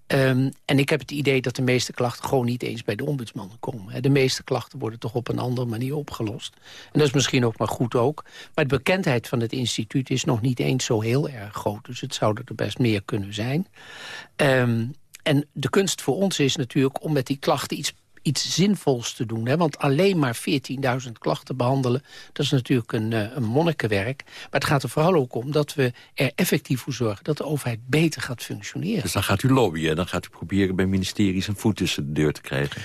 Um, en ik heb het idee dat de meeste klachten gewoon niet eens bij de ombudsman komen. De meeste klachten worden toch op een andere manier opgelost. En dat is misschien ook maar goed ook. Maar de bekendheid van het instituut is nog niet eens zo heel erg groot. Dus het zouden er best meer kunnen zijn. Um, en de kunst voor ons is natuurlijk om met die klachten iets iets zinvols te doen. Hè? Want alleen maar 14.000 klachten behandelen... dat is natuurlijk een, uh, een monnikenwerk. Maar het gaat er vooral ook om dat we er effectief voor zorgen... dat de overheid beter gaat functioneren. Dus dan gaat u lobbyen. Dan gaat u proberen bij ministeries een voet tussen de deur te krijgen.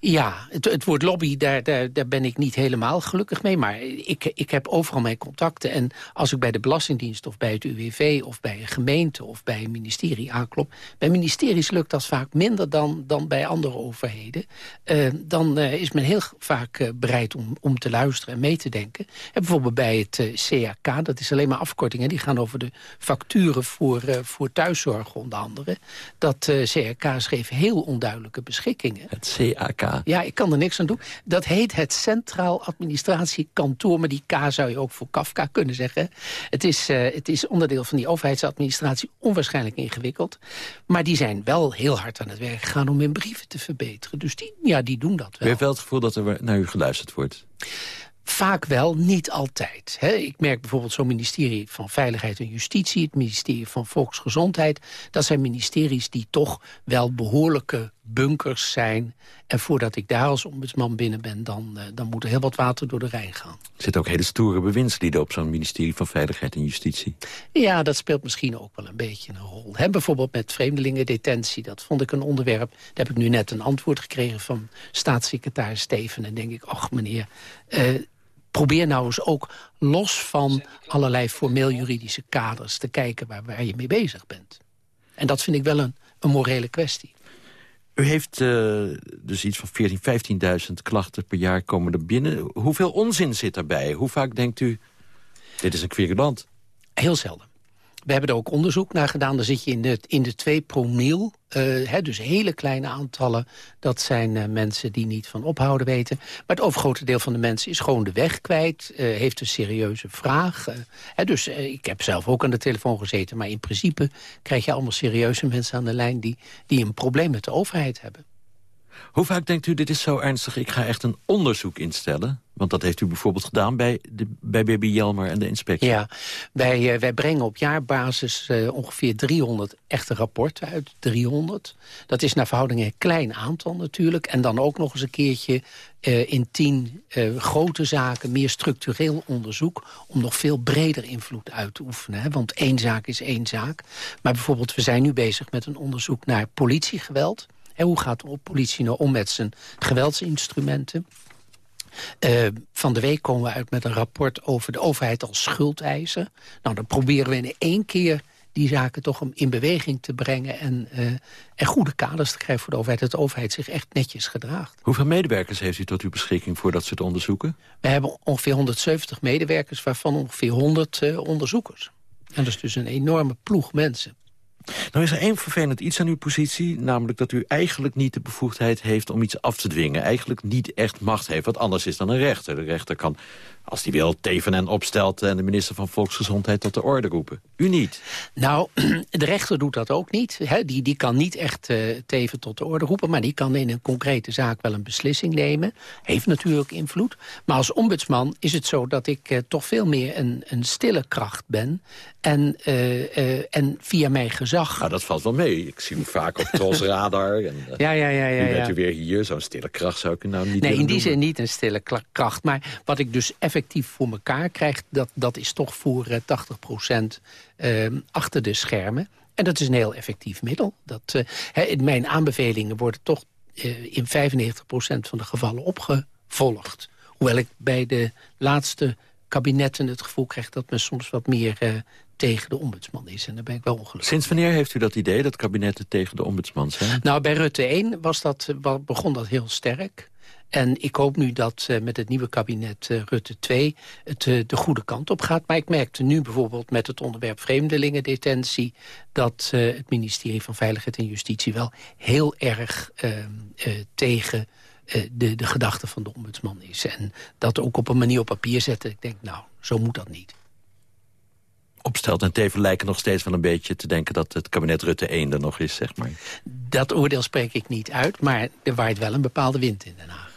Ja, het, het woord lobby, daar, daar, daar ben ik niet helemaal gelukkig mee. Maar ik, ik heb overal mijn contacten. En als ik bij de Belastingdienst of bij het UWV... of bij een gemeente of bij een ministerie aanklop... bij ministeries lukt dat vaak minder dan, dan bij andere overheden. Uh, dan uh, is men heel vaak uh, bereid om, om te luisteren en mee te denken. En bijvoorbeeld bij het CAK, dat is alleen maar afkortingen... die gaan over de facturen voor, voor thuiszorg onder andere. Dat CAK schreef heel onduidelijke beschikkingen. Het CAK? Ja, ik kan er niks aan doen. Dat heet het Centraal Administratiekantoor. Maar die K zou je ook voor Kafka kunnen zeggen. Het is, uh, het is onderdeel van die overheidsadministratie. Onwaarschijnlijk ingewikkeld. Maar die zijn wel heel hard aan het werk gegaan om hun brieven te verbeteren. Dus die, ja, die doen dat wel. U heeft wel het gevoel dat er naar u geluisterd wordt? Vaak wel, niet altijd. He, ik merk bijvoorbeeld zo'n ministerie van Veiligheid en Justitie... het ministerie van Volksgezondheid. Dat zijn ministeries die toch wel behoorlijke bunkers zijn. En voordat ik daar als ombudsman binnen ben... dan, uh, dan moet er heel wat water door de Rijn gaan. Er zitten ook hele stoere bewindslieden op zo'n ministerie van Veiligheid en Justitie. Ja, dat speelt misschien ook wel een beetje een rol. He, bijvoorbeeld met vreemdelingendetentie. Dat vond ik een onderwerp. Daar heb ik nu net een antwoord gekregen van staatssecretaris Steven. En denk ik, ach meneer... Uh, probeer nou eens ook los van allerlei formeel juridische kaders... te kijken waar, waar je mee bezig bent. En dat vind ik wel een, een morele kwestie. U heeft uh, dus iets van 14.000, 15.000 klachten per jaar komen er binnen. Hoeveel onzin zit daarbij? Hoe vaak denkt u, dit is een querulant? Heel zelden. We hebben er ook onderzoek naar gedaan. Dan zit je in de, in de 2 promil. Uh, hè, dus hele kleine aantallen. Dat zijn uh, mensen die niet van ophouden weten. Maar het overgrote deel van de mensen is gewoon de weg kwijt. Uh, heeft een serieuze vraag. Dus ik heb zelf ook aan de telefoon gezeten. Maar in principe krijg je allemaal serieuze mensen aan de lijn... die, die een probleem met de overheid hebben. Hoe vaak denkt u, dit is zo ernstig, ik ga echt een onderzoek instellen? Want dat heeft u bijvoorbeeld gedaan bij, de, bij Baby Jelmer en de inspectie. Ja, wij, uh, wij brengen op jaarbasis uh, ongeveer 300 echte rapporten uit. 300. Dat is naar verhouding een klein aantal natuurlijk. En dan ook nog eens een keertje uh, in tien grote zaken... meer structureel onderzoek... om nog veel breder invloed uit te oefenen. Hè? Want één zaak is één zaak. Maar bijvoorbeeld, we zijn nu bezig met een onderzoek naar politiegeweld... En hoe gaat de politie nou om met zijn geweldsinstrumenten? Uh, van de week komen we uit met een rapport over de overheid als schuldeiser. Nou, dan proberen we in één keer die zaken toch in beweging te brengen... En, uh, en goede kaders te krijgen voor de overheid. Dat de overheid zich echt netjes gedraagt. Hoeveel medewerkers heeft u tot uw beschikking voor dat soort onderzoeken? We hebben ongeveer 170 medewerkers, waarvan ongeveer 100 uh, onderzoekers. En dat is dus een enorme ploeg mensen. Nou is er één vervelend iets aan uw positie... namelijk dat u eigenlijk niet de bevoegdheid heeft om iets af te dwingen. Eigenlijk niet echt macht heeft, wat anders is dan een rechter. De rechter kan, als hij wil, teven en opstelt... en de minister van Volksgezondheid tot de orde roepen. U niet. Nou, de rechter doet dat ook niet. He, die, die kan niet echt uh, teven tot de orde roepen... maar die kan in een concrete zaak wel een beslissing nemen. Heeft natuurlijk invloed. Maar als ombudsman is het zo dat ik uh, toch veel meer een, een stille kracht ben... En, uh, uh, en via mijn gezag... Nou, dat valt wel mee. Ik zie u vaak op Tros Radar. En, ja, ja, ja, ja, nu bent u weer hier. Zo'n stille kracht zou ik nou niet Nee, in die noemen. zin niet een stille kracht. Maar wat ik dus effectief voor elkaar krijg... dat, dat is toch voor 80 procent achter de schermen. En dat is een heel effectief middel. Dat, he, mijn aanbevelingen worden toch in 95 procent van de gevallen opge volgt. Hoewel ik bij de laatste kabinetten het gevoel krijg... dat men soms wat meer tegen de ombudsman is. En daar ben ik wel ongelukkig. Sinds wanneer heeft u dat idee dat kabinetten tegen de ombudsman zijn? Nou, bij Rutte 1 was dat, begon dat heel sterk. En ik hoop nu dat uh, met het nieuwe kabinet uh, Rutte 2 het uh, de goede kant op gaat. Maar ik merkte nu bijvoorbeeld met het onderwerp vreemdelingendetentie... dat het ministerie van Veiligheid en Justitie wel heel erg ehm, tegen de, de gedachten van de ombudsman is. En dat ook op een manier op papier zetten. Ik denk, nou, zo moet dat niet. Opstelt en Teven lijken nog steeds wel een beetje te denken... dat het kabinet Rutte 1 er nog is, zeg maar. Dat oordeel spreek ik niet uit, maar er waait wel een bepaalde wind in Den Haag.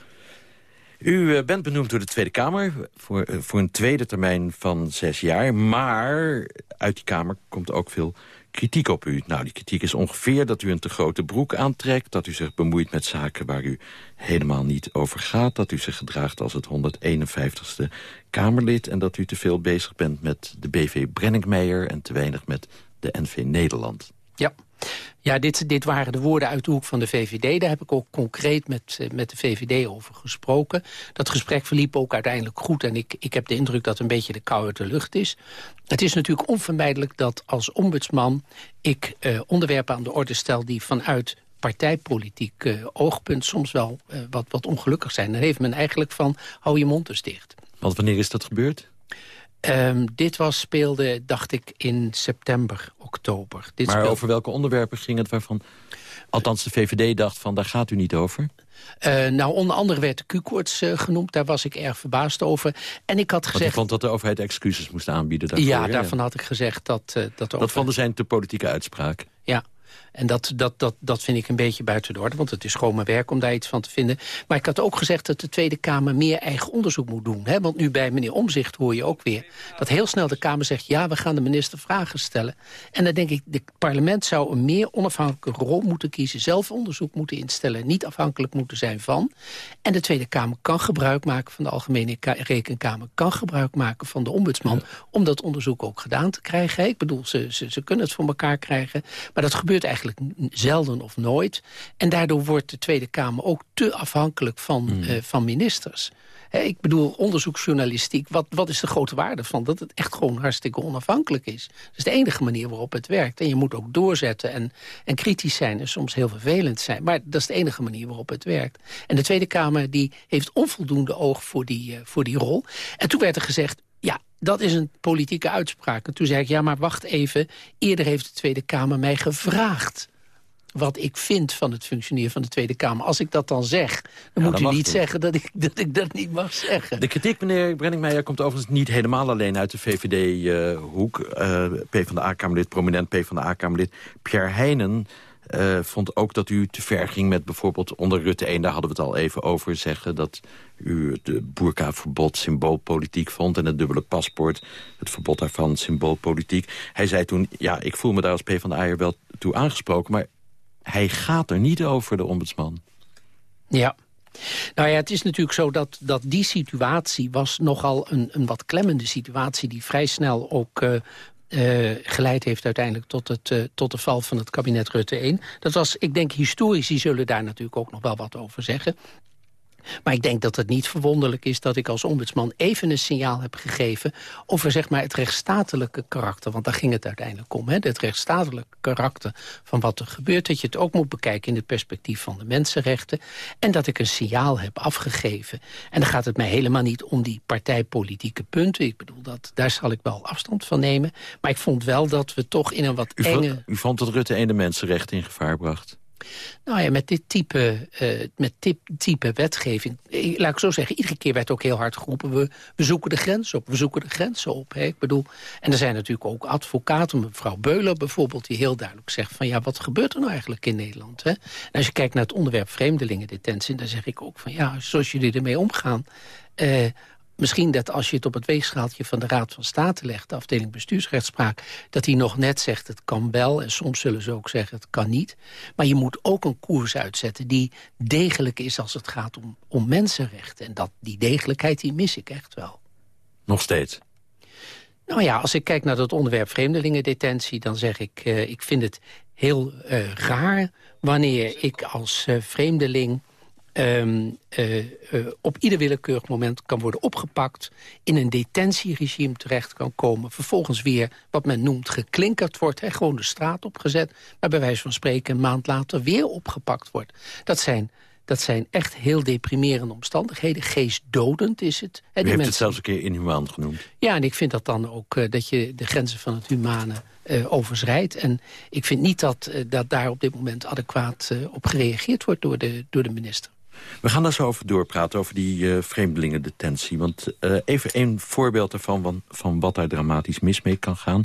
U eh, bent benoemd door de Tweede Kamer voor, eh, voor een tweede termijn van zes jaar. Maar uit die Kamer komt ook veel kritiek op u. Nou, die kritiek is ongeveer dat u een te grote broek aantrekt... dat u zich bemoeit met zaken waar u helemaal niet over gaat... dat u zich gedraagt als het 151ste Kamerlid... en dat u te veel bezig bent met de BV Brenningmeijer... en te weinig met de NV Nederland. Ja. Ja, dit, dit waren de woorden uit de hoek van de VVD. Daar heb ik ook concreet met, eh, met de VVD over gesproken. Dat gesprek verliep ook uiteindelijk goed. En ik, ik heb de indruk dat een beetje de kou uit de lucht is. Het is natuurlijk onvermijdelijk dat als ombudsman... ik eh, onderwerpen aan de orde stel die vanuit partijpolitiek uh, oogpunt soms wel uh, wat, wat ongelukkig zijn. Dan heeft men eigenlijk van, hou je mond dus dicht. Want wanneer is dat gebeurd? Um, dit was, speelde, dacht ik, in september, oktober. Dit maar over welke onderwerpen ging het waarvan... Althans, de VVD dacht van, daar gaat u niet over? Uh, nou, onder andere werd de Q-koorts uh, genoemd. Daar was ik erg verbaasd over. En ik had gezegd... Want vond dat de overheid excuses moest aanbieden daarvoor. Ja, daarvan had ik gezegd dat... Uh, dat, dat vonden zij een te politieke uitspraak. Ja, en dat, dat, dat, dat vind ik een beetje buiten de orde, want het is gewoon mijn werk om daar iets van te vinden. Maar ik had ook gezegd dat de Tweede Kamer meer eigen onderzoek moet doen. Hè? Want nu bij meneer Omzicht hoor je ook weer dat heel snel de Kamer zegt... ja, we gaan de minister vragen stellen. En dan denk ik, het parlement zou een meer onafhankelijke rol moeten kiezen... zelf onderzoek moeten instellen, niet afhankelijk moeten zijn van. En de Tweede Kamer kan gebruik maken van de Algemene Rekenkamer... kan gebruik maken van de ombudsman om dat onderzoek ook gedaan te krijgen. Ik bedoel, ze, ze, ze kunnen het voor elkaar krijgen. Maar dat gebeurt eigenlijk zelden of nooit. En daardoor wordt de Tweede Kamer ook te afhankelijk van, hmm. eh, van ministers. ik bedoel, onderzoeksjournalistiek, wat, wat is de grote waarde van? Dat het echt gewoon hartstikke onafhankelijk is. Dat is de enige manier waarop het werkt. En je moet ook doorzetten en, en kritisch zijn en soms heel vervelend zijn. Maar dat is de enige manier waarop het werkt. En de Tweede Kamer die heeft onvoldoende oog voor die, uh, voor die rol. En toen werd er gezegd, ja, dat is een politieke uitspraak. En toen zei ik, ja, maar wacht even. Eerder heeft de Tweede Kamer mij gevraagd wat ik vind van het functioneren van de Tweede Kamer. Als ik dat dan zeg, dan moet u niet zeggen dat ik, dat ik dat niet mag zeggen. De kritiek, meneer Brenningmeijer, komt overigens niet helemaal alleen uit de VVD-hoek. Uh, uh, PvdA-Kamerlid, prominent PvdA-Kamerlid Pierre Heijnen... Uh, vond ook dat u te ver ging met bijvoorbeeld onder Rutte 1... daar hadden we het al even over, zeggen dat u het boerkaverbod symboolpolitiek vond... en het dubbele paspoort, het verbod daarvan symboolpolitiek. Hij zei toen, ja, ik voel me daar als PvdA wel toe aangesproken... maar hij gaat er niet over, de ombudsman. Ja. Nou ja, het is natuurlijk zo dat, dat die situatie was nogal een, een wat klemmende situatie... die vrij snel ook uh, uh, geleid heeft uiteindelijk tot, het, uh, tot de val van het kabinet Rutte 1. Dat was, ik denk, historici zullen daar natuurlijk ook nog wel wat over zeggen. Maar ik denk dat het niet verwonderlijk is dat ik als ombudsman even een signaal heb gegeven over zeg maar, het rechtsstatelijke karakter. Want daar ging het uiteindelijk om. Hè? Het rechtsstatelijke karakter van wat er gebeurt. Dat je het ook moet bekijken in het perspectief van de mensenrechten. En dat ik een signaal heb afgegeven. En dan gaat het mij helemaal niet om die partijpolitieke punten. Ik bedoel, dat, daar zal ik wel afstand van nemen. Maar ik vond wel dat we toch in een wat enge... U vond dat Rutte 1 de mensenrechten in gevaar bracht? Nou ja, met dit type, uh, met dit type wetgeving... Eh, laat ik zo zeggen, iedere keer werd ook heel hard geroepen... we, we zoeken de grens op, we zoeken de grenzen op. Hè? Ik bedoel, en er zijn natuurlijk ook advocaten, mevrouw Beuler bijvoorbeeld... die heel duidelijk zegt van ja, wat gebeurt er nou eigenlijk in Nederland? Hè? En als je kijkt naar het onderwerp vreemdelingendetentie... dan zeg ik ook van ja, zoals jullie ermee omgaan... Uh, Misschien dat als je het op het weegschaaltje van de Raad van State legt... de afdeling bestuursrechtspraak, dat hij nog net zegt... het kan wel en soms zullen ze ook zeggen het kan niet. Maar je moet ook een koers uitzetten die degelijk is... als het gaat om, om mensenrechten. En dat, die degelijkheid die mis ik echt wel. Nog steeds? Nou ja, als ik kijk naar dat onderwerp vreemdelingendetentie... dan zeg ik, uh, ik vind het heel uh, raar wanneer ik als uh, vreemdeling Ehm, eh, eh, op ieder willekeurig moment kan worden opgepakt... in een detentieregime terecht kan komen... vervolgens weer wat men noemt geklinkerd wordt... Hè, gewoon de straat opgezet... maar bij wijze van spreken een maand later weer opgepakt wordt. Dat zijn dat zijn echt heel deprimerende omstandigheden. Geestdodend is het. En U heeft het zelfs een keer inhumaan genoemd. Ja, en ik vind dat dan ook uh, dat je de grenzen van het humane uh, overschrijdt. En ik vind niet dat, uh, dat daar op dit moment adequaat op gereageerd wordt door de, door de minister. We gaan daar zo over doorpraten, over die vreemdelingendetentie. Want even een voorbeeld ervan van, van wat daar dramatisch mis mee kan gaan.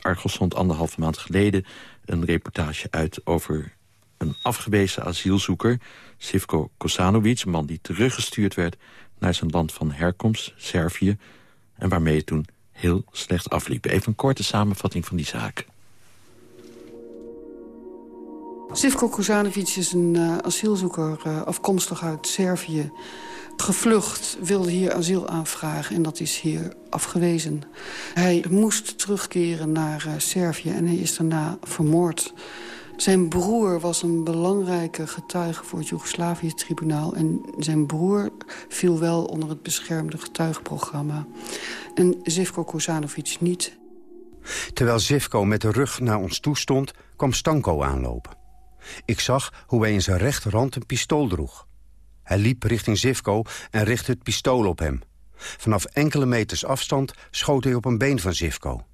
Argos stond anderhalve maand geleden een reportage uit over een afgewezen asielzoeker, Sivko Kosanovic... een man die teruggestuurd werd naar zijn land van herkomst, Servië... en waarmee het toen heel slecht afliep. Even een korte samenvatting van die zaak. Sivko Kosanovic is een uh, asielzoeker uh, afkomstig uit Servië. Gevlucht, wilde hier asiel aanvragen en dat is hier afgewezen. Hij moest terugkeren naar uh, Servië en hij is daarna vermoord... Zijn broer was een belangrijke getuige voor het Joegoslavië-tribunaal... en zijn broer viel wel onder het beschermde getuigenprogramma. En Zivko Kozanovic niet. Terwijl Zivko met de rug naar ons toe stond, kwam Stanko aanlopen. Ik zag hoe hij in zijn rechterhand een pistool droeg. Hij liep richting Zivko en richtte het pistool op hem. Vanaf enkele meters afstand schoot hij op een been van Zivko.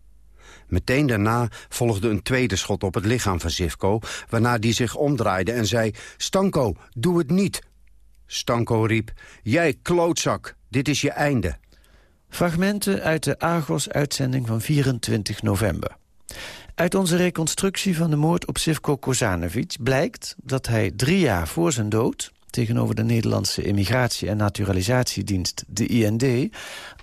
Meteen daarna volgde een tweede schot op het lichaam van Zivko... waarna die zich omdraaide en zei... Stanko, doe het niet. Stanko riep... Jij klootzak, dit is je einde. Fragmenten uit de Argos-uitzending van 24 november. Uit onze reconstructie van de moord op Sivko Kozanovic blijkt dat hij drie jaar voor zijn dood tegenover de Nederlandse Immigratie- en Naturalisatiedienst, de IND,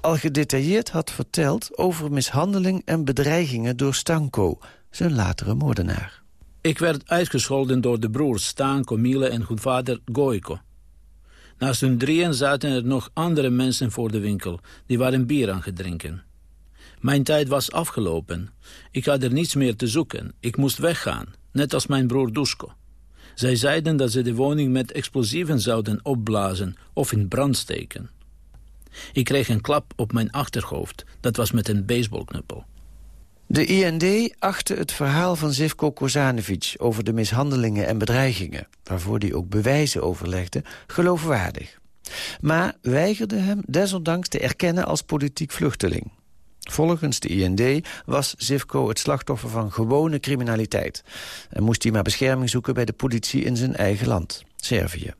al gedetailleerd had verteld over mishandeling en bedreigingen door Stanko, zijn latere moordenaar. Ik werd uitgescholden door de broers Stanko, Miele en goedvader Goiko. Naast hun drieën zaten er nog andere mensen voor de winkel. Die waren bier aan het drinken. Mijn tijd was afgelopen. Ik had er niets meer te zoeken. Ik moest weggaan, net als mijn broer Dusko. Zij zeiden dat ze de woning met explosieven zouden opblazen of in brand steken. Ik kreeg een klap op mijn achterhoofd. Dat was met een baseballknuppel. De IND achtte het verhaal van Zivko Kozanovic over de mishandelingen en bedreigingen, waarvoor hij ook bewijzen overlegde, geloofwaardig. Maar weigerde hem desondanks te erkennen als politiek vluchteling. Volgens de IND was Zivko het slachtoffer van gewone criminaliteit... en moest hij maar bescherming zoeken bij de politie in zijn eigen land, Servië.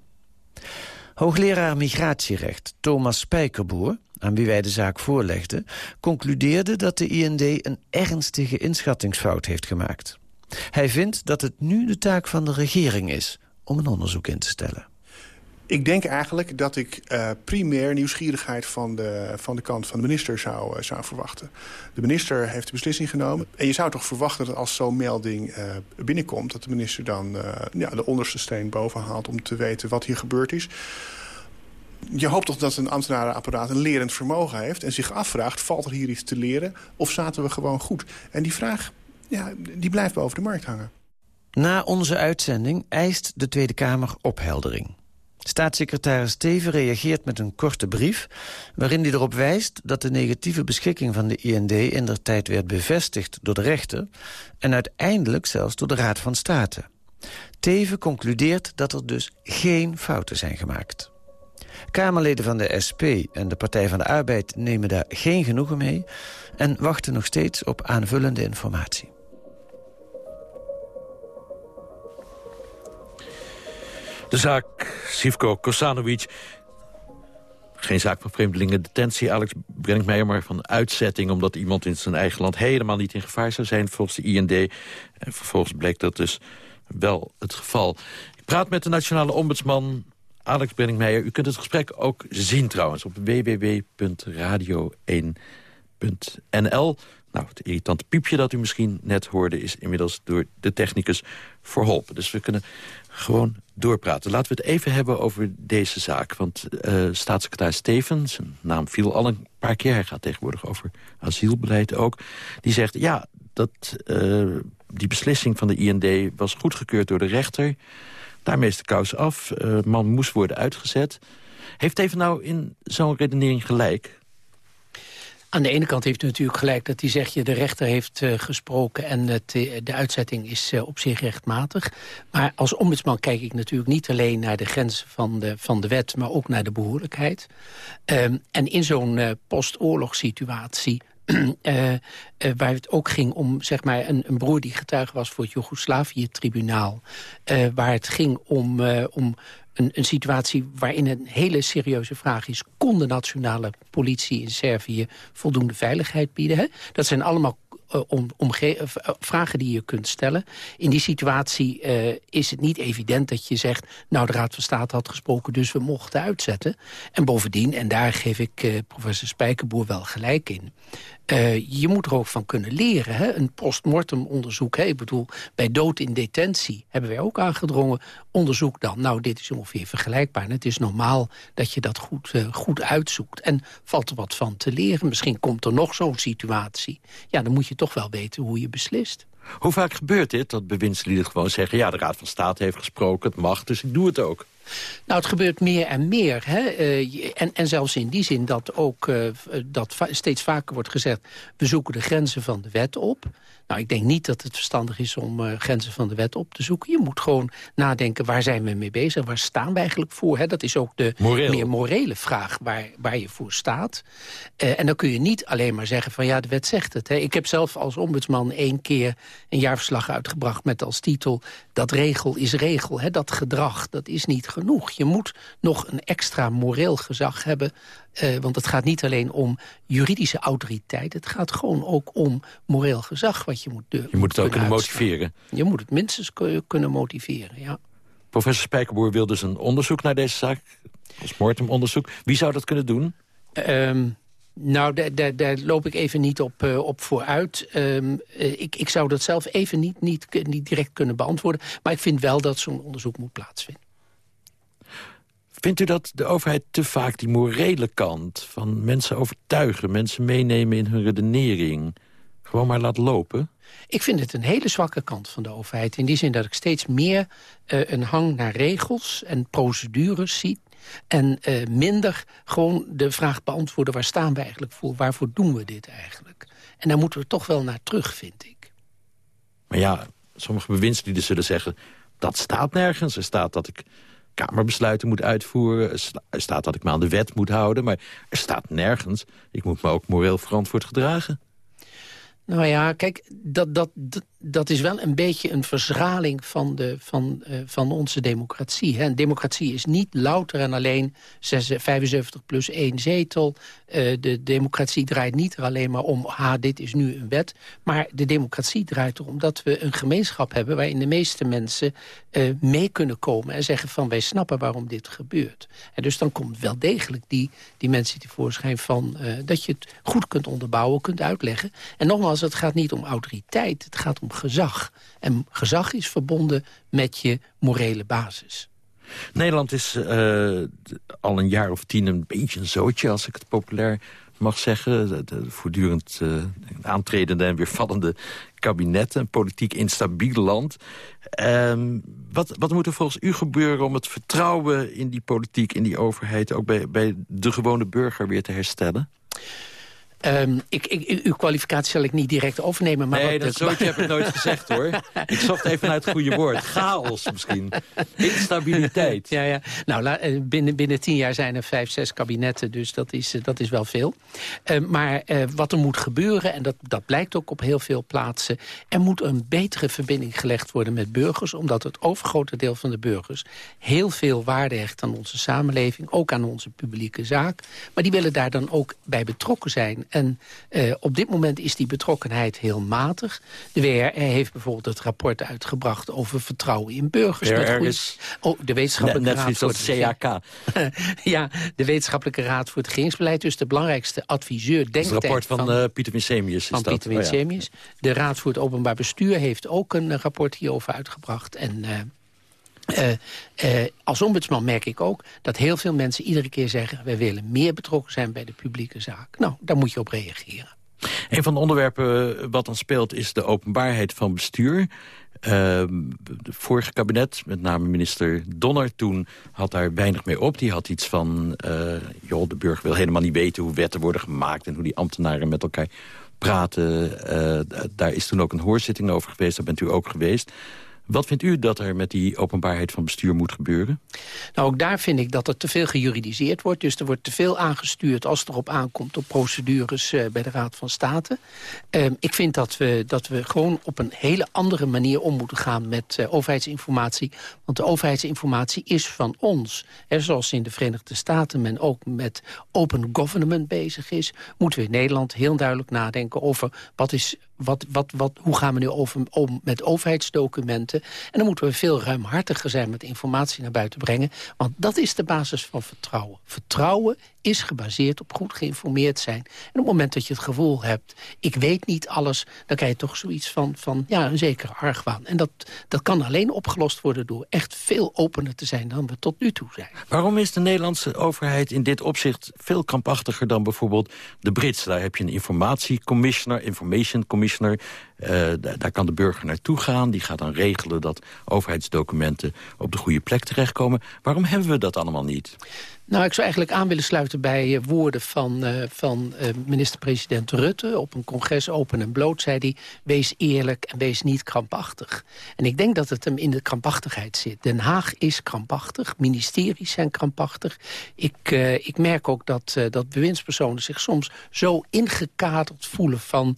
Hoogleraar migratierecht Thomas Spijkerboer, aan wie wij de zaak voorlegden... concludeerde dat de IND een ernstige inschattingsfout heeft gemaakt. Hij vindt dat het nu de taak van de regering is om een onderzoek in te stellen. Ik denk eigenlijk dat ik uh, primair nieuwsgierigheid van de, van de kant van de minister zou, uh, zou verwachten. De minister heeft de beslissing genomen. En je zou toch verwachten dat als zo'n melding uh, binnenkomt... dat de minister dan ja, de onderste steen boven haalt om te weten wat hier gebeurd is. Je hoopt toch dat een ambtenarenapparaat een lerend vermogen heeft... en zich afvraagt, valt er hier iets te leren of zaten we gewoon goed? En die vraag, ja, die blijft boven de markt hangen. Na onze uitzending eist de Tweede Kamer opheldering. Staatssecretaris Teven reageert met een korte brief... waarin hij erop wijst dat de negatieve beschikking van de IND... in der tijd werd bevestigd door de rechter... en uiteindelijk zelfs door de Raad van State. Teven concludeert dat er dus geen fouten zijn gemaakt. Kamerleden van de SP en de Partij van de Arbeid nemen daar geen genoegen mee... en wachten nog steeds op aanvullende informatie. De zaak Sivko Kosanovic. Geen zaak van vreemdelingen detentie, Alex mij maar van uitzetting... omdat iemand in zijn eigen land helemaal niet in gevaar zou zijn... volgens de IND. En vervolgens bleek dat dus wel het geval. Ik praat met de nationale ombudsman Alex Brenningmeijer. U kunt het gesprek ook zien trouwens op www.radio1.nl. Nou, het irritante piepje dat u misschien net hoorde... is inmiddels door de technicus verholpen. Dus we kunnen gewoon doorpraten. Laten we het even hebben over deze zaak. Want uh, staatssecretaris Stevens, zijn naam viel al een paar keer... hij gaat tegenwoordig over asielbeleid ook... die zegt, ja, dat, uh, die beslissing van de IND was goedgekeurd door de rechter... Daarmee is de kous af. Uh, man moest worden uitgezet. Heeft even nou in zo'n redenering gelijk? Aan de ene kant heeft u natuurlijk gelijk dat hij zegt... je de rechter heeft uh, gesproken en het, de uitzetting is uh, op zich rechtmatig. Maar als ombudsman kijk ik natuurlijk niet alleen naar de grenzen van de, van de wet... maar ook naar de behoorlijkheid. Um, en in zo'n uh, postoorlogssituatie waar het ook ging om zeg maar, een, een broer die getuige was voor het Joegoslavië-tribunaal. Waar het ging om, om een, een, situatie waarin een hele serieuze vraag is... kon de nationale politie in Servië voldoende veiligheid bieden? Hè? Dat zijn allemaal uh, om, uh, vragen die je kunt stellen. In die situatie is het niet evident dat je zegt... nou, de Raad van State had gesproken, dus we mochten uitzetten. En bovendien, en daar geef ik professor Spijkerboer wel gelijk in... je moet er ook van kunnen leren. Hè? Een postmortem onderzoek. Hè? Ik bedoel, bij dood in detentie hebben wij ook aangedrongen. Onderzoek dan. Nou, dit is ongeveer vergelijkbaar. Het is normaal dat je dat goed, goed uitzoekt. En valt er wat van te leren. Misschien komt er nog zo'n situatie. Ja, dan moet je toch wel weten hoe je beslist. Hoe vaak gebeurt dit, dat bewindslieden gewoon zeggen... ja, de Raad van State heeft gesproken, het mag, dus ik doe het ook? Nou, het gebeurt meer en meer. Hè? Uh, en, en zelfs in die zin dat ook uh, dat steeds vaker wordt gezegd... we zoeken de grenzen van de wet op. Nou, ik denk niet dat het verstandig is om uh, grenzen van de wet op te zoeken. Je moet gewoon nadenken, waar zijn we mee bezig? Waar staan we eigenlijk voor? Hè? Dat is ook de Moreel. meer morele vraag waar, waar je voor staat. Uh, en dan kun je niet alleen maar zeggen van ja, de wet zegt het. Hè? Ik heb zelf als ombudsman één keer een jaarverslag uitgebracht... met als titel, dat regel is regel. Hè? Dat gedrag, dat is niet genoeg. Je moet nog een extra moreel gezag hebben... Uh, want het gaat niet alleen om juridische autoriteit. Het gaat gewoon ook om moreel gezag wat je moet durven. Je moet het ook kunnen uitstaan. motiveren. Je moet het minstens kunnen motiveren, ja. Professor Spijkerboer wil dus een onderzoek naar deze zaak. Als mortemonderzoek. Wie zou dat kunnen doen? Um, nou, daar, daar, loop ik even niet op, uh, op vooruit. Um, uh, ik, ik zou dat zelf even niet, niet, niet direct kunnen beantwoorden. Maar ik vind wel dat zo'n onderzoek moet plaatsvinden. Vindt u dat de overheid te vaak die morele kant... van mensen overtuigen, mensen meenemen in hun redenering... gewoon maar laat lopen? Ik vind het een hele zwakke kant van de overheid. In die zin dat ik steeds meer uh, een hang naar regels en procedures zie... en uh, minder gewoon de vraag beantwoorden... waar staan we eigenlijk voor? Waarvoor doen we dit eigenlijk? En daar moeten we toch wel naar terug, vind ik. Maar ja, sommige bewindslieden zullen zeggen... dat staat nergens. Er staat dat ik Kamerbesluiten moet uitvoeren. Er staat dat ik me aan de wet moet houden. Maar er staat nergens. Ik moet me ook moreel verantwoord gedragen. Nou ja, kijk, dat, dat, dat is wel een beetje een verschraling van, de, van, uh, van onze democratie. Hè. democratie is niet louter en alleen 75 plus één zetel. Uh, de democratie draait niet er alleen maar om, ha, dit is nu een wet. Maar de democratie draait erom dat we een gemeenschap hebben... waarin de meeste mensen mee kunnen komen en zeggen van... wij snappen waarom dit gebeurt. En dus dan komt wel degelijk die, die mensen tevoorschijn van... dat je het goed kunt onderbouwen, kunt uitleggen. En nogmaals, het gaat niet om autoriteit, het gaat om gezag. En gezag is verbonden met je morele basis. Nederland is uh, al een jaar of tien een beetje een zootje, als ik het populair mag zeggen. Voortdurend uh, aantredende en weer vallende kabinetten. Een politiek instabiel land. Um, wat, wat moet er volgens u gebeuren om het vertrouwen in die politiek, in die overheid... ook bij, bij de gewone burger weer te herstellen? Um, ik, ik, uw kwalificatie zal ik niet direct overnemen. Maar nee, dat zo heb ik nooit gezegd hoor. Ik zocht even naar het goede woord. Chaos misschien. Instabiliteit. Ja, ja. Nou, eh, binnen, binnen tien jaar zijn er vijf, zes kabinetten. Dus dat is, eh, dat is wel veel. Uh, maar uh, wat er moet gebeuren, en dat, dat blijkt ook op heel veel plaatsen... er moet een betere verbinding gelegd worden met burgers... omdat het overgrote deel van de burgers heel veel waarde hecht aan onze samenleving. Ook aan onze publieke zaak. Maar die willen daar dan ook bij betrokken zijn en uh, op dit moment is die betrokkenheid heel matig. De WRR heeft bijvoorbeeld het rapport uitgebracht over vertrouwen in burgers. Met goeie... oh, de wetenschappelijke Net, raad voor het CAK. ja, de wetenschappelijke raad voor het regeringsbeleid. Dus de belangrijkste adviseur, denk Het rapport van, van uh, Pieter Winsemius. Van Pieter Winsemius. Oh, ja. De raad voor het openbaar bestuur heeft ook een rapport hierover uitgebracht. En... Uh, uh, als ombudsman merk ik ook dat heel veel mensen iedere keer zeggen... wij willen meer betrokken zijn bij de publieke zaak. Nou, daar moet je op reageren. Een van de onderwerpen wat dan speelt is de openbaarheid van bestuur. Ehm, de vorige kabinet, met name minister Donner toen, had daar weinig mee op. Die had iets van, joh, de burger wil helemaal niet weten hoe wetten worden gemaakt... en hoe die ambtenaren met elkaar praten. Daar is toen ook een hoorzitting over geweest, daar bent u ook geweest. Wat vindt u dat er met die openbaarheid van bestuur moet gebeuren? Nou, ook daar vind ik dat er te veel gejuridiseerd wordt. Dus er wordt te veel aangestuurd als het erop aankomt... op procedures uh, bij de Raad van State. Uh, ik vind dat we, dat we gewoon op een hele andere manier om moeten gaan... met uh, overheidsinformatie. Want de overheidsinformatie is van ons. He, zoals in de Verenigde Staten men ook met open government bezig is... moeten we in Nederland heel duidelijk nadenken over... wat is wat, wat, wat, hoe gaan we nu over, om met overheidsdocumenten? En dan moeten we veel ruimhartiger zijn met informatie naar buiten brengen. Want dat is de basis van vertrouwen. Vertrouwen is gebaseerd op goed geïnformeerd zijn. En op het moment dat je het gevoel hebt, ik weet niet alles... dan krijg je toch zoiets van, van ja, een zekere argwaan. En dat, dat kan alleen opgelost worden door echt veel opener te zijn... dan we tot nu toe zijn. Waarom is de Nederlandse overheid in dit opzicht veel krampachtiger... dan bijvoorbeeld de Britse? Daar heb je een informatiecommissioner, information commissioner... Uh, daar kan de burger naartoe gaan. Die gaat dan regelen dat overheidsdocumenten op de goede plek terechtkomen. Waarom hebben we dat allemaal niet? Nou, ik zou eigenlijk aan willen sluiten bij uh, woorden van, uh, van uh, minister-president Rutte. Op een congres open en bloot zei hij... wees eerlijk en wees niet krampachtig. En ik denk dat het hem in de krampachtigheid zit. Den Haag is krampachtig, ministeries zijn krampachtig. Ik, ik merk ook dat, dat bewindspersonen zich soms zo ingekaderd voelen... Van,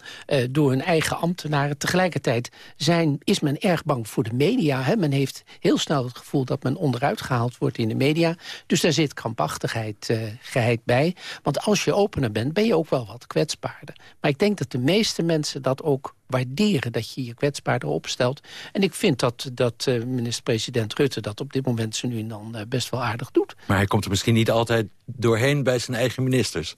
door hun eigen ambtenaren. Tegelijkertijd zijn, is men erg bang voor de media. Hè? Men heeft heel snel het gevoel dat men onderuit gehaald wordt in de media. Dus daar zit krampachtigheid krampachtigheid uh, bij. Want als je opener bent, ben je ook wel wat kwetsbaarder. Maar ik denk dat de meeste mensen dat ook waarderen... dat je je kwetsbaarder opstelt. En ik vind dat, dat uh, minister-president Rutte dat op dit moment... zo nu en dan uh, best wel aardig doet. Maar hij komt er misschien niet altijd doorheen bij zijn eigen ministers.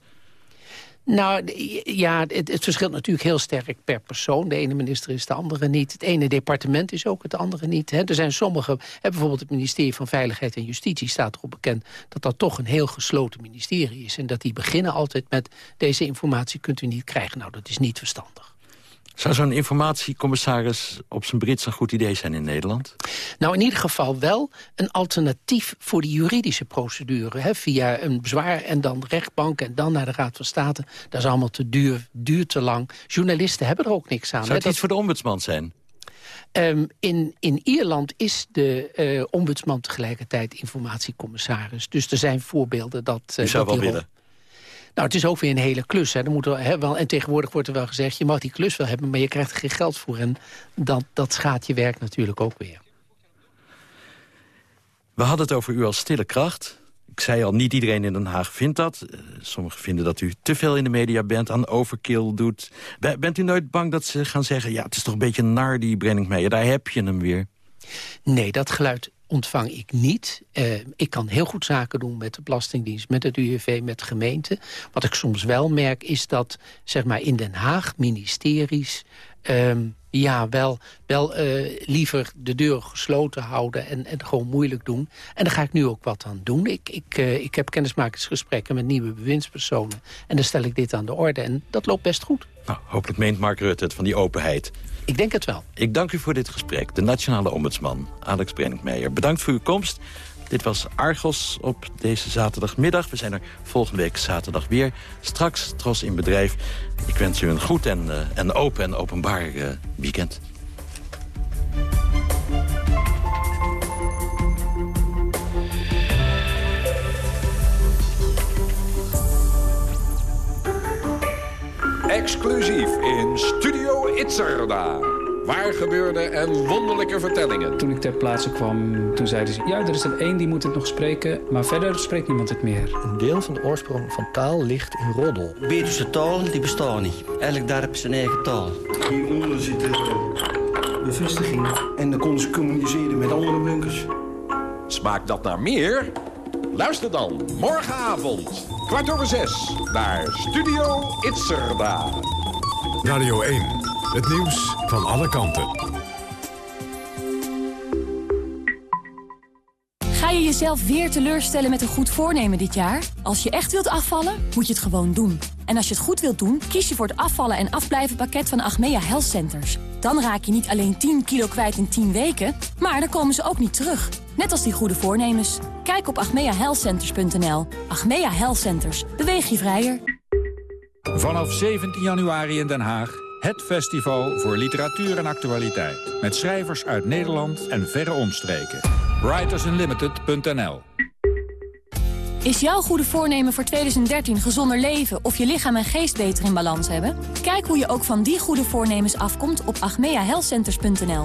Nou, ja, het, het, verschilt natuurlijk heel sterk per persoon. De ene minister is de andere niet. Het ene departement is ook het andere niet. Hè. Er zijn sommige, hè, bijvoorbeeld het ministerie van Veiligheid en Justitie... staat erop bekend dat dat toch een heel gesloten ministerie is. En dat die beginnen altijd met deze informatie kunt u niet krijgen. Nou, dat is niet verstandig. Zou zo'n informatiecommissaris op zijn Brits een goed idee zijn in Nederland? Nou, in ieder geval wel een alternatief voor die juridische procedure. Hè, via een bezwaar en dan rechtbank en dan naar de Raad van State. Dat is allemaal te duur, duurt te lang. Journalisten hebben er ook niks aan. Zou het hè, iets voor de ombudsman zijn? Um, in, in Ierland is de uh, ombudsman tegelijkertijd informatiecommissaris. Dus er zijn voorbeelden dat... Uh, U zou dat wel willen? Nou, het is ook weer een hele klus. Hè. Er moet wel, hè, wel, en tegenwoordig wordt er wel gezegd... je mag die klus wel hebben, maar je krijgt er geen geld voor. En dat, dat schaadt je werk natuurlijk ook weer. We hadden het over u als stille kracht. Ik zei al, niet iedereen in Den Haag vindt dat. Uh, sommigen vinden dat u te veel in de media bent, aan overkill doet. Bent u nooit bang dat ze gaan zeggen... ja, het is toch een beetje nar, die Brenningmeijer, daar heb je hem weer. Nee, dat geluid ontvang ik niet. Uh, ik kan heel goed zaken doen met de Belastingdienst, met het UWV, met de gemeente. Wat ik soms wel merk is dat zeg maar, in Den Haag ministeries... Um, ja, wel, wel uh, liever de deur gesloten houden en, en gewoon moeilijk doen. En daar ga ik nu ook wat aan doen. Ik, ik, uh, ik heb kennismakingsgesprekken met nieuwe bewindspersonen. En dan stel ik dit aan de orde. En dat loopt best goed. Nou, hopelijk meent Mark Rutte het van die openheid. Ik denk het wel. Ik dank u voor dit gesprek. De nationale ombudsman, Alex Brenningmeijer. Bedankt voor uw komst. Dit was Argos op deze zaterdagmiddag. We zijn er volgende week zaterdag weer. Straks Tros in Bedrijf. Ik wens u een goed en, uh, en open en openbaar uh, weekend. Exclusief in Studio Itzerda. Waar gebeurde en wonderlijke vertellingen. Toen ik ter plaatse kwam, toen zeiden ze... ja, er is er één die moet het nog spreken, maar verder spreekt niemand het meer. Een deel van de oorsprong van taal ligt in roddel. Betuwse talen, die bestaan niet. Elk dorp zijn eigen taal. Hieronder zitten bevestigingen. En dan konden ze communiceren met andere bunkers. Smaakt dat naar meer? Luister dan morgenavond, kwart over zes, naar Studio Itzerda. Radio 1, het nieuws van alle kanten. Ga je jezelf weer teleurstellen met een goed voornemen dit jaar? Als je echt wilt afvallen, moet je het gewoon doen. En als je het goed wilt doen, kies je voor het afvallen en afblijven pakket van Achmea Health Centers. Dan raak je niet alleen 10 kilo kwijt in 10 weken, maar dan komen ze ook niet terug. Net als die goede voornemens. Kijk op achmeahealthcenters.nl. Achmea Health Centers. Beweeg je vrijer. Vanaf 17 januari in Den Haag het festival voor literatuur en actualiteit. Met schrijvers uit Nederland en verre omstreken. WritersUnlimited.nl Is jouw goede voornemen voor 2013 gezonder leven of je lichaam en geest beter in balans hebben? Kijk hoe je ook van die goede voornemens afkomt op agmeahealthcenters.nl.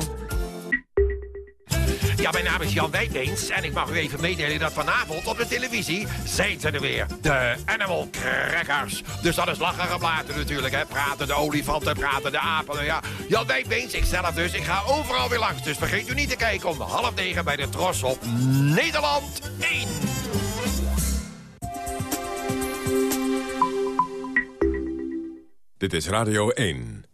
Ja, mijn naam is Jan Wijnbeens en ik mag u even meedelen dat vanavond op de televisie zijn ze er weer. De Animal Crackers. Dus dat is lachen geblaten natuurlijk, hè. Praten de olifanten, praten de apen, ja. Jan Wijnbeens, ik zelf dus, ik ga overal weer langs. Dus vergeet u niet te kijken om half negen bij de Tros op Nederland 1. Dit is Radio 1.